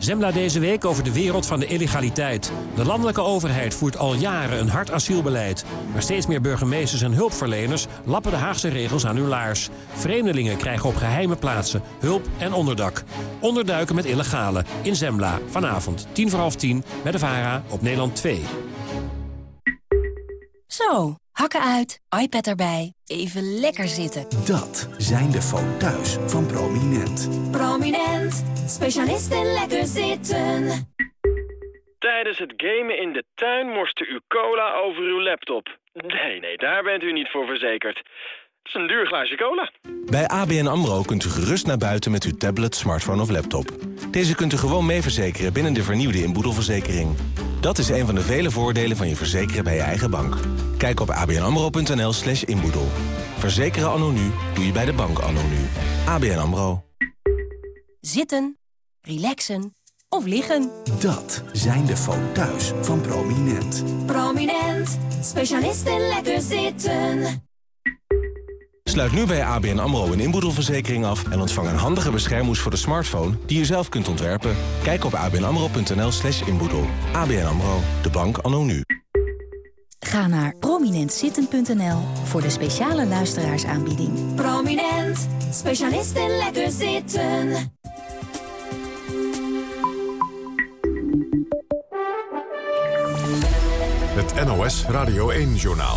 Zembla deze week over de wereld van de illegaliteit. De landelijke overheid voert al jaren een hard asielbeleid. Maar steeds meer burgemeesters en hulpverleners lappen de Haagse regels aan hun laars. Vreemdelingen krijgen op geheime plaatsen hulp en onderdak. Onderduiken met illegale in Zembla. Vanavond, tien voor half tien, met de VARA op Nederland 2. Zo, hakken uit, iPad erbij, even lekker zitten. Dat zijn de foto's van Prominent. Prominent, specialist in lekker zitten. tijdens het gamen in de tuin morste u cola over uw laptop. Nee, nee, daar bent u niet voor verzekerd. Het is een duur glaasje cola. Bij ABN AMRO kunt u gerust naar buiten met uw tablet, smartphone of laptop. Deze kunt u gewoon mee verzekeren binnen de vernieuwde inboedelverzekering. Dat is een van de vele voordelen van je verzekeren bij je eigen bank. Kijk op abnamro.nl slash inboedel. Verzekeren anno nu doe je bij de bank anno nu. ABN AMRO. Zitten, relaxen of liggen. Dat zijn de foto's van Prominent. Prominent, specialist in lekker zitten. Sluit nu bij ABN AMRO een inboedelverzekering af... en ontvang een handige beschermhoes voor de smartphone die je zelf kunt ontwerpen. Kijk op abnamro.nl slash inboedel. ABN AMRO, de bank anno nu. Ga naar prominentzitten.nl voor de speciale luisteraarsaanbieding. Prominent, specialist in lekker zitten. Het NOS Radio 1-journaal.